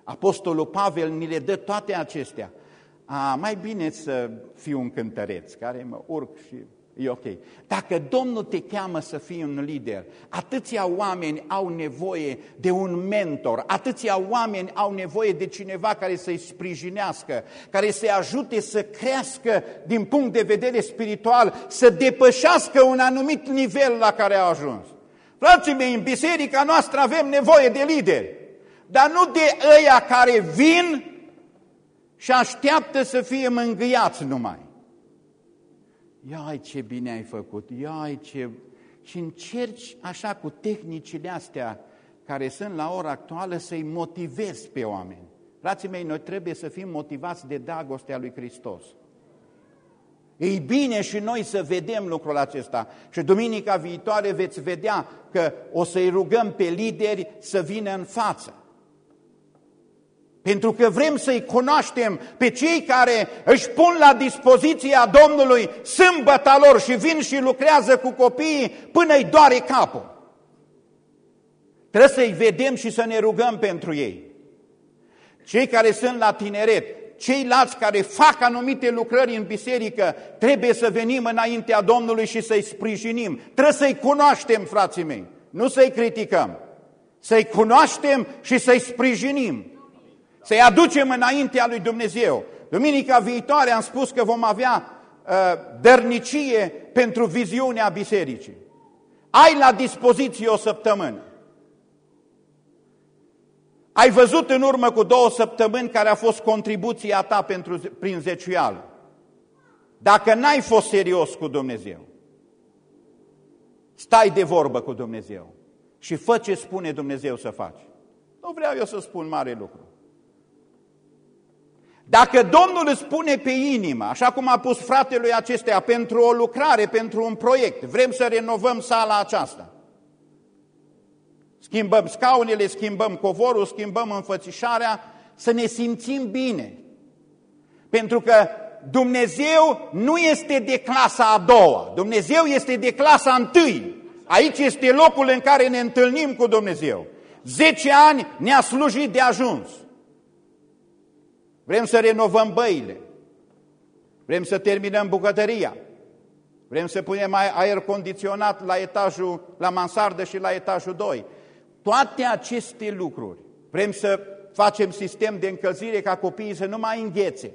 Apostolul Pavel ni le dă toate acestea. A, mai bine să fiu un cântăreț care mă urc și e ok. Dacă Domnul te cheamă să fii un lider, atâția oameni au nevoie de un mentor, atâția oameni au nevoie de cineva care să-i sprijinească, care să-i ajute să crească din punct de vedere spiritual, să depășească un anumit nivel la care au ajuns. Frații mei, în biserica noastră avem nevoie de lideri, dar nu de ăia care vin și așteaptă să fie mângâiați numai. Iai ce bine ai făcut, iai ce... Și încerci așa cu tehnicile astea care sunt la ora actuală să-i motivezi pe oameni. Frații mei, noi trebuie să fim motivați de dragostea lui Hristos. E bine și noi să vedem lucrul acesta. Și duminica viitoare veți vedea că o să-i rugăm pe lideri să vină în față. Pentru că vrem să-i cunoaștem pe cei care își pun la dispoziția Domnului sâmbăta lor și vin și lucrează cu copiii până îi doare capul. Trebuie să-i vedem și să ne rugăm pentru ei. Cei care sunt la tineret, ceilalți care fac anumite lucrări în biserică, trebuie să venim înaintea Domnului și să-i sprijinim. Trebuie să-i cunoaștem, frații mei, nu să-i criticăm. Să-i cunoaștem și să-i sprijinim. Să-i aducem înaintea lui Dumnezeu. Duminica viitoare am spus că vom avea uh, dărnicie pentru viziunea bisericii. Ai la dispoziție o săptămână. Ai văzut în urmă cu două săptămâni care a fost contribuția ta pentru, prin zeciuială. Dacă n-ai fost serios cu Dumnezeu, stai de vorbă cu Dumnezeu și fă ce spune Dumnezeu să faci. Nu vreau eu să spun mare lucru. Dacă Domnul îți spune pe inimă, așa cum a pus fratelui acestea, pentru o lucrare, pentru un proiect, vrem să renovăm sala aceasta, Schimbăm scaunele, schimbăm covorul, schimbăm înfățișarea, să ne simțim bine. Pentru că Dumnezeu nu este de clasa a doua, Dumnezeu este de clasa întâi. Aici este locul în care ne întâlnim cu Dumnezeu. Zece ani ne-a slujit de ajuns. Vrem să renovăm băile, vrem să terminăm bucătăria, vrem să punem aer condiționat la etajul, la mansardă și la etajul 2. Toate aceste lucruri, vrem să facem sistem de încălzire ca copiii să nu mai înghețe.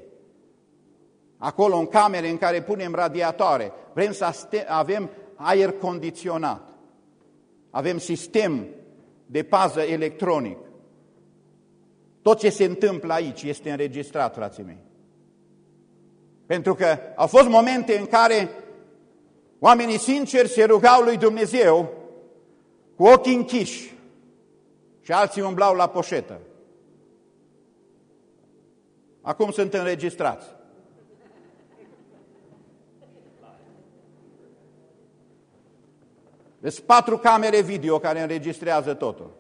Acolo, în camere în care punem radiatoare, vrem să avem aer condiționat. Avem sistem de pază electronic. Tot ce se întâmplă aici este înregistrat, frații mei. Pentru că au fost momente în care oamenii sinceri se rugau lui Dumnezeu cu ochii închiși și alții umblau la poșetă. Acum sunt înregistrați. Sunt patru camere video care înregistrează totul.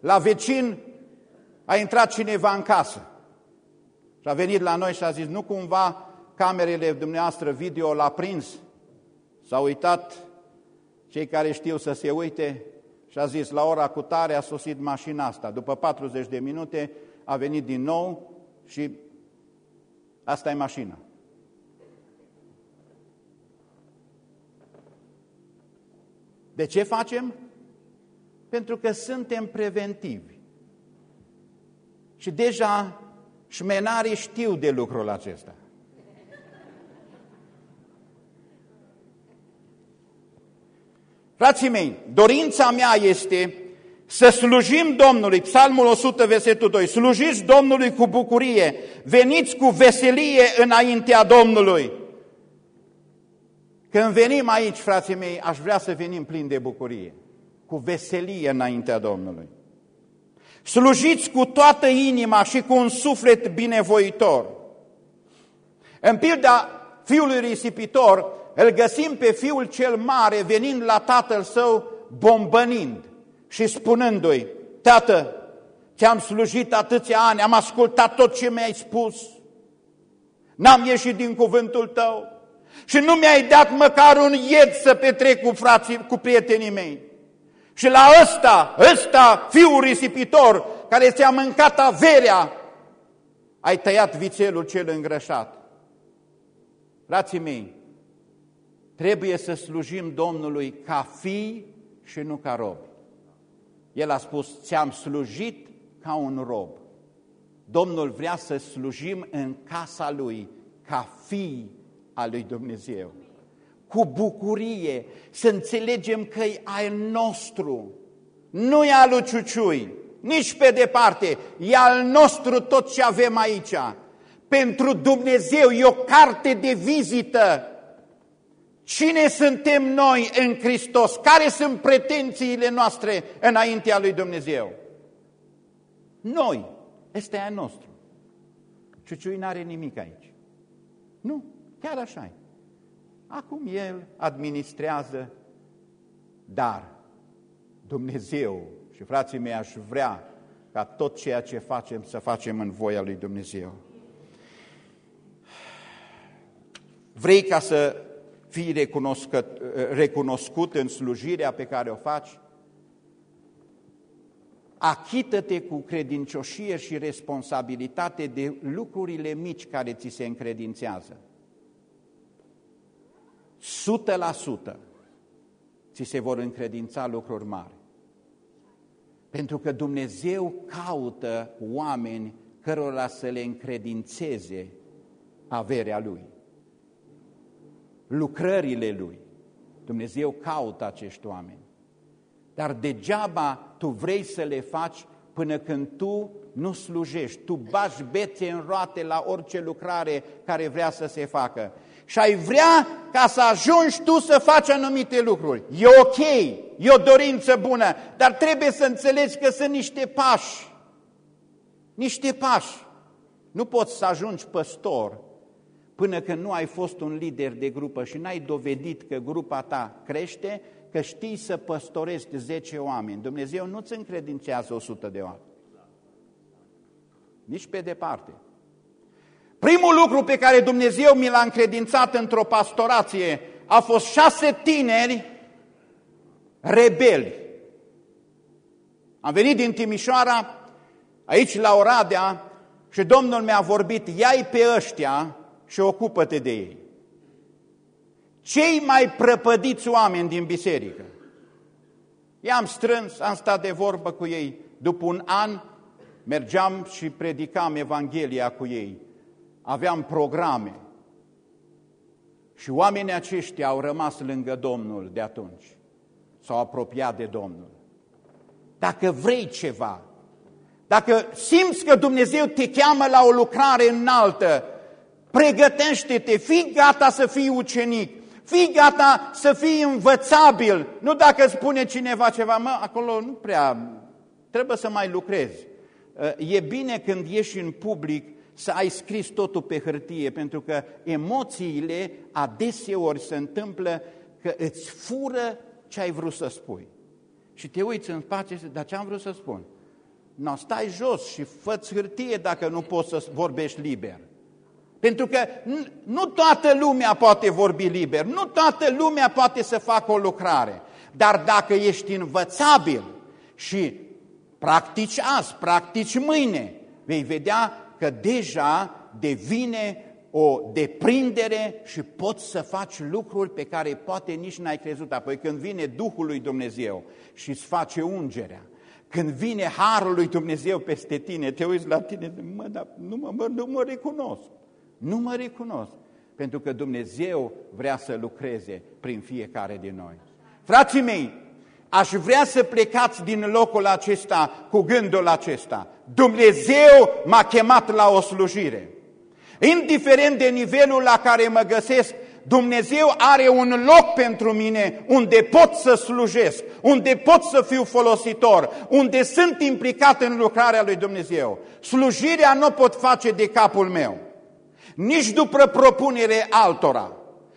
La vecin a intrat cineva în casă și a venit la noi și a zis, nu cumva camerele dumneavoastră video l-a prins? S-au uitat cei care știu să se uite și a zis, la ora cu tare a sosit mașina asta. După 40 de minute a venit din nou și asta e mașina. De ce facem? Pentru că suntem preventivi. Și deja șmenarii știu de lucrul acesta. Frații mei, dorința mea este să slujim Domnului, Psalmul 100, versetul 2, slujiți Domnului cu bucurie, veniți cu veselie înaintea Domnului. Când venim aici, frații mei, aș vrea să venim plini de bucurie, cu veselie înaintea Domnului. Slujiți cu toată inima și cu un suflet binevoitor. În pilda fiului risipitor, îl găsim pe fiul cel mare venind la tatăl său bombănind și spunându-i, Tată, ți-am slujit atâția ani, am ascultat tot ce mi-ai spus, n-am ieșit din cuvântul tău și nu mi-ai dat măcar un ied să petrec cu frații, cu prietenii mei. Și la ăsta, ăsta, fiul risipitor, care ți-a mâncat averea, ai tăiat vițelul cel îngrășat. Frații mei, trebuie să slujim Domnului ca fii și nu ca robi. El a spus, ți-am slujit ca un rob. Domnul vrea să slujim în casa Lui ca fii al lui Dumnezeu. Cu bucurie, să înțelegem că e al nostru, nu e al lui Ciuciui, nici pe departe, e al nostru tot ce avem aici. Pentru Dumnezeu e o carte de vizită. Cine suntem noi în Hristos? Care sunt pretențiile noastre înaintea lui Dumnezeu? Noi, este a nostru. Ciuciui n-are nimic aici. Nu, chiar așa e. Acum el administrează, dar Dumnezeu și frații mei aș vrea ca tot ceea ce facem să facem în voia lui Dumnezeu. Vrei ca să fii recunoscut în slujirea pe care o faci? Achită-te cu credincioșie și responsabilitate de lucrurile mici care ți se încredințează. Sută la sută ți se vor încredința lucruri mari. Pentru că Dumnezeu caută oameni cărora să le încredințeze averea Lui. Lucrările Lui. Dumnezeu caută acești oameni. Dar degeaba tu vrei să le faci până când tu nu slujești, tu bași bețe în roate la orice lucrare care vrea să se facă. Și ai vrea ca să ajungi tu să faci anumite lucruri. E ok, e o dorință bună, dar trebuie să înțelegi că sunt niște pași. Niște pași. Nu poți să ajungi păstor până când nu ai fost un lider de grupă și n-ai dovedit că grupa ta crește, că știi să păstorești 10 oameni. Dumnezeu nu-ți încredințează 100 de oameni. Nici pe departe. Primul lucru pe care Dumnezeu mi l-a încredințat într-o pastorație a fost șase tineri rebeli. Am venit din Timișoara, aici la Oradea, și Domnul mi-a vorbit, ia pe ăștia și ocupă-te de ei. Cei mai prăpădiți oameni din biserică. I-am strâns, am stat de vorbă cu ei. După un an mergeam și predicam Evanghelia cu ei. Aveam programe. Și oamenii aceștia au rămas lângă Domnul de atunci. S-au apropiat de Domnul. Dacă vrei ceva, dacă simți că Dumnezeu te cheamă la o lucrare înaltă, pregătește-te, fii gata să fii ucenic, fii gata să fii învățabil. Nu dacă spune cineva ceva, mă, acolo nu prea, trebuie să mai lucrezi. E bine când ieși în public să ai scris totul pe hârtie, pentru că emoțiile adeseori se întâmplă că îți fură ce ai vrut să spui. Și te uiți în spate și dar ce am vrut să spun? No, stai jos și fă hârtie dacă nu poți să vorbești liber. Pentru că nu toată lumea poate vorbi liber, nu toată lumea poate să facă o lucrare. Dar dacă ești învățabil și practici azi, practici mâine, vei vedea că deja devine o deprindere și poți să faci lucruri pe care poate nici n-ai crezut. Apoi când vine Duhul lui Dumnezeu și îți face ungerea, când vine Harul lui Dumnezeu peste tine, te uiți la tine, mă, dar nu mă, mă, nu mă recunosc. Nu mă recunosc, pentru că Dumnezeu vrea să lucreze prin fiecare din noi. Frații mei, aș vrea să plecați din locul acesta cu gândul acesta. Dumnezeu m-a chemat la o slujire. Indiferent de nivelul la care mă găsesc, Dumnezeu are un loc pentru mine unde pot să slujesc, unde pot să fiu folositor, unde sunt implicat în lucrarea lui Dumnezeu. Slujirea nu pot face de capul meu, nici după propunere altora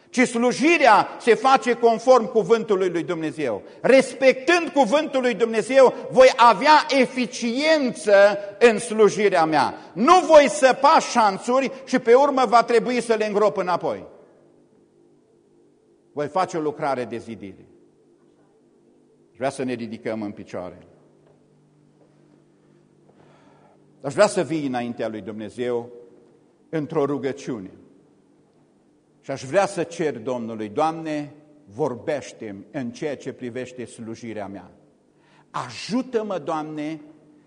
ci slujirea se face conform cuvântului lui Dumnezeu. Respectând cuvântul lui Dumnezeu, voi avea eficiență în slujirea mea. Nu voi săpa șanțuri și pe urmă va trebui să le îngrop înapoi. Voi face o lucrare de zidire. Vreau să ne ridicăm în picioare. Aș vrea să vii înaintea lui Dumnezeu într-o rugăciune. Și aș vrea să cer Domnului, Doamne, vorbește în ceea ce privește slujirea mea. Ajută-mă, Doamne,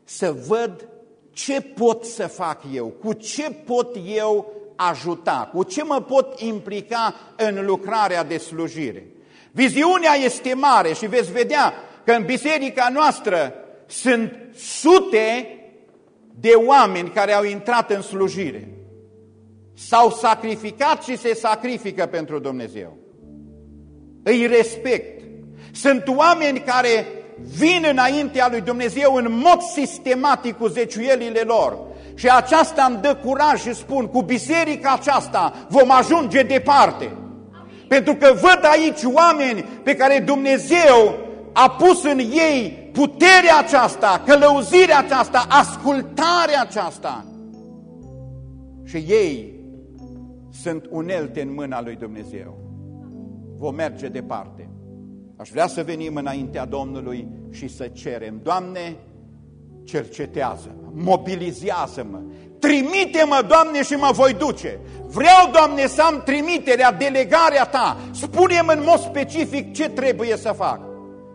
să văd ce pot să fac eu, cu ce pot eu ajuta, cu ce mă pot implica în lucrarea de slujire. Viziunea este mare și veți vedea că în biserica noastră sunt sute de oameni care au intrat în slujire. S-au sacrificat și se sacrifică pentru Dumnezeu. Îi respect. Sunt oameni care vin înaintea lui Dumnezeu în mod sistematic cu zeciuielile lor. Și aceasta îmi dă curaj și spun, cu biserica aceasta vom ajunge departe. Pentru că văd aici oameni pe care Dumnezeu a pus în ei puterea aceasta, călăuzirea aceasta, ascultarea aceasta. Și ei sunt unelte în mâna lui Dumnezeu. Vom merge departe. Aș vrea să venim înaintea Domnului și să cerem, Doamne, cercetează-mă, mobilizează-mă, trimite-mă, Doamne, și mă voi duce. Vreau, Doamne, să am trimiterea, delegarea Ta. Spune-mi în mod specific ce trebuie să fac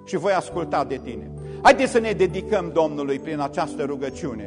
și voi asculta de Tine. Haideți să ne dedicăm Domnului prin această rugăciune.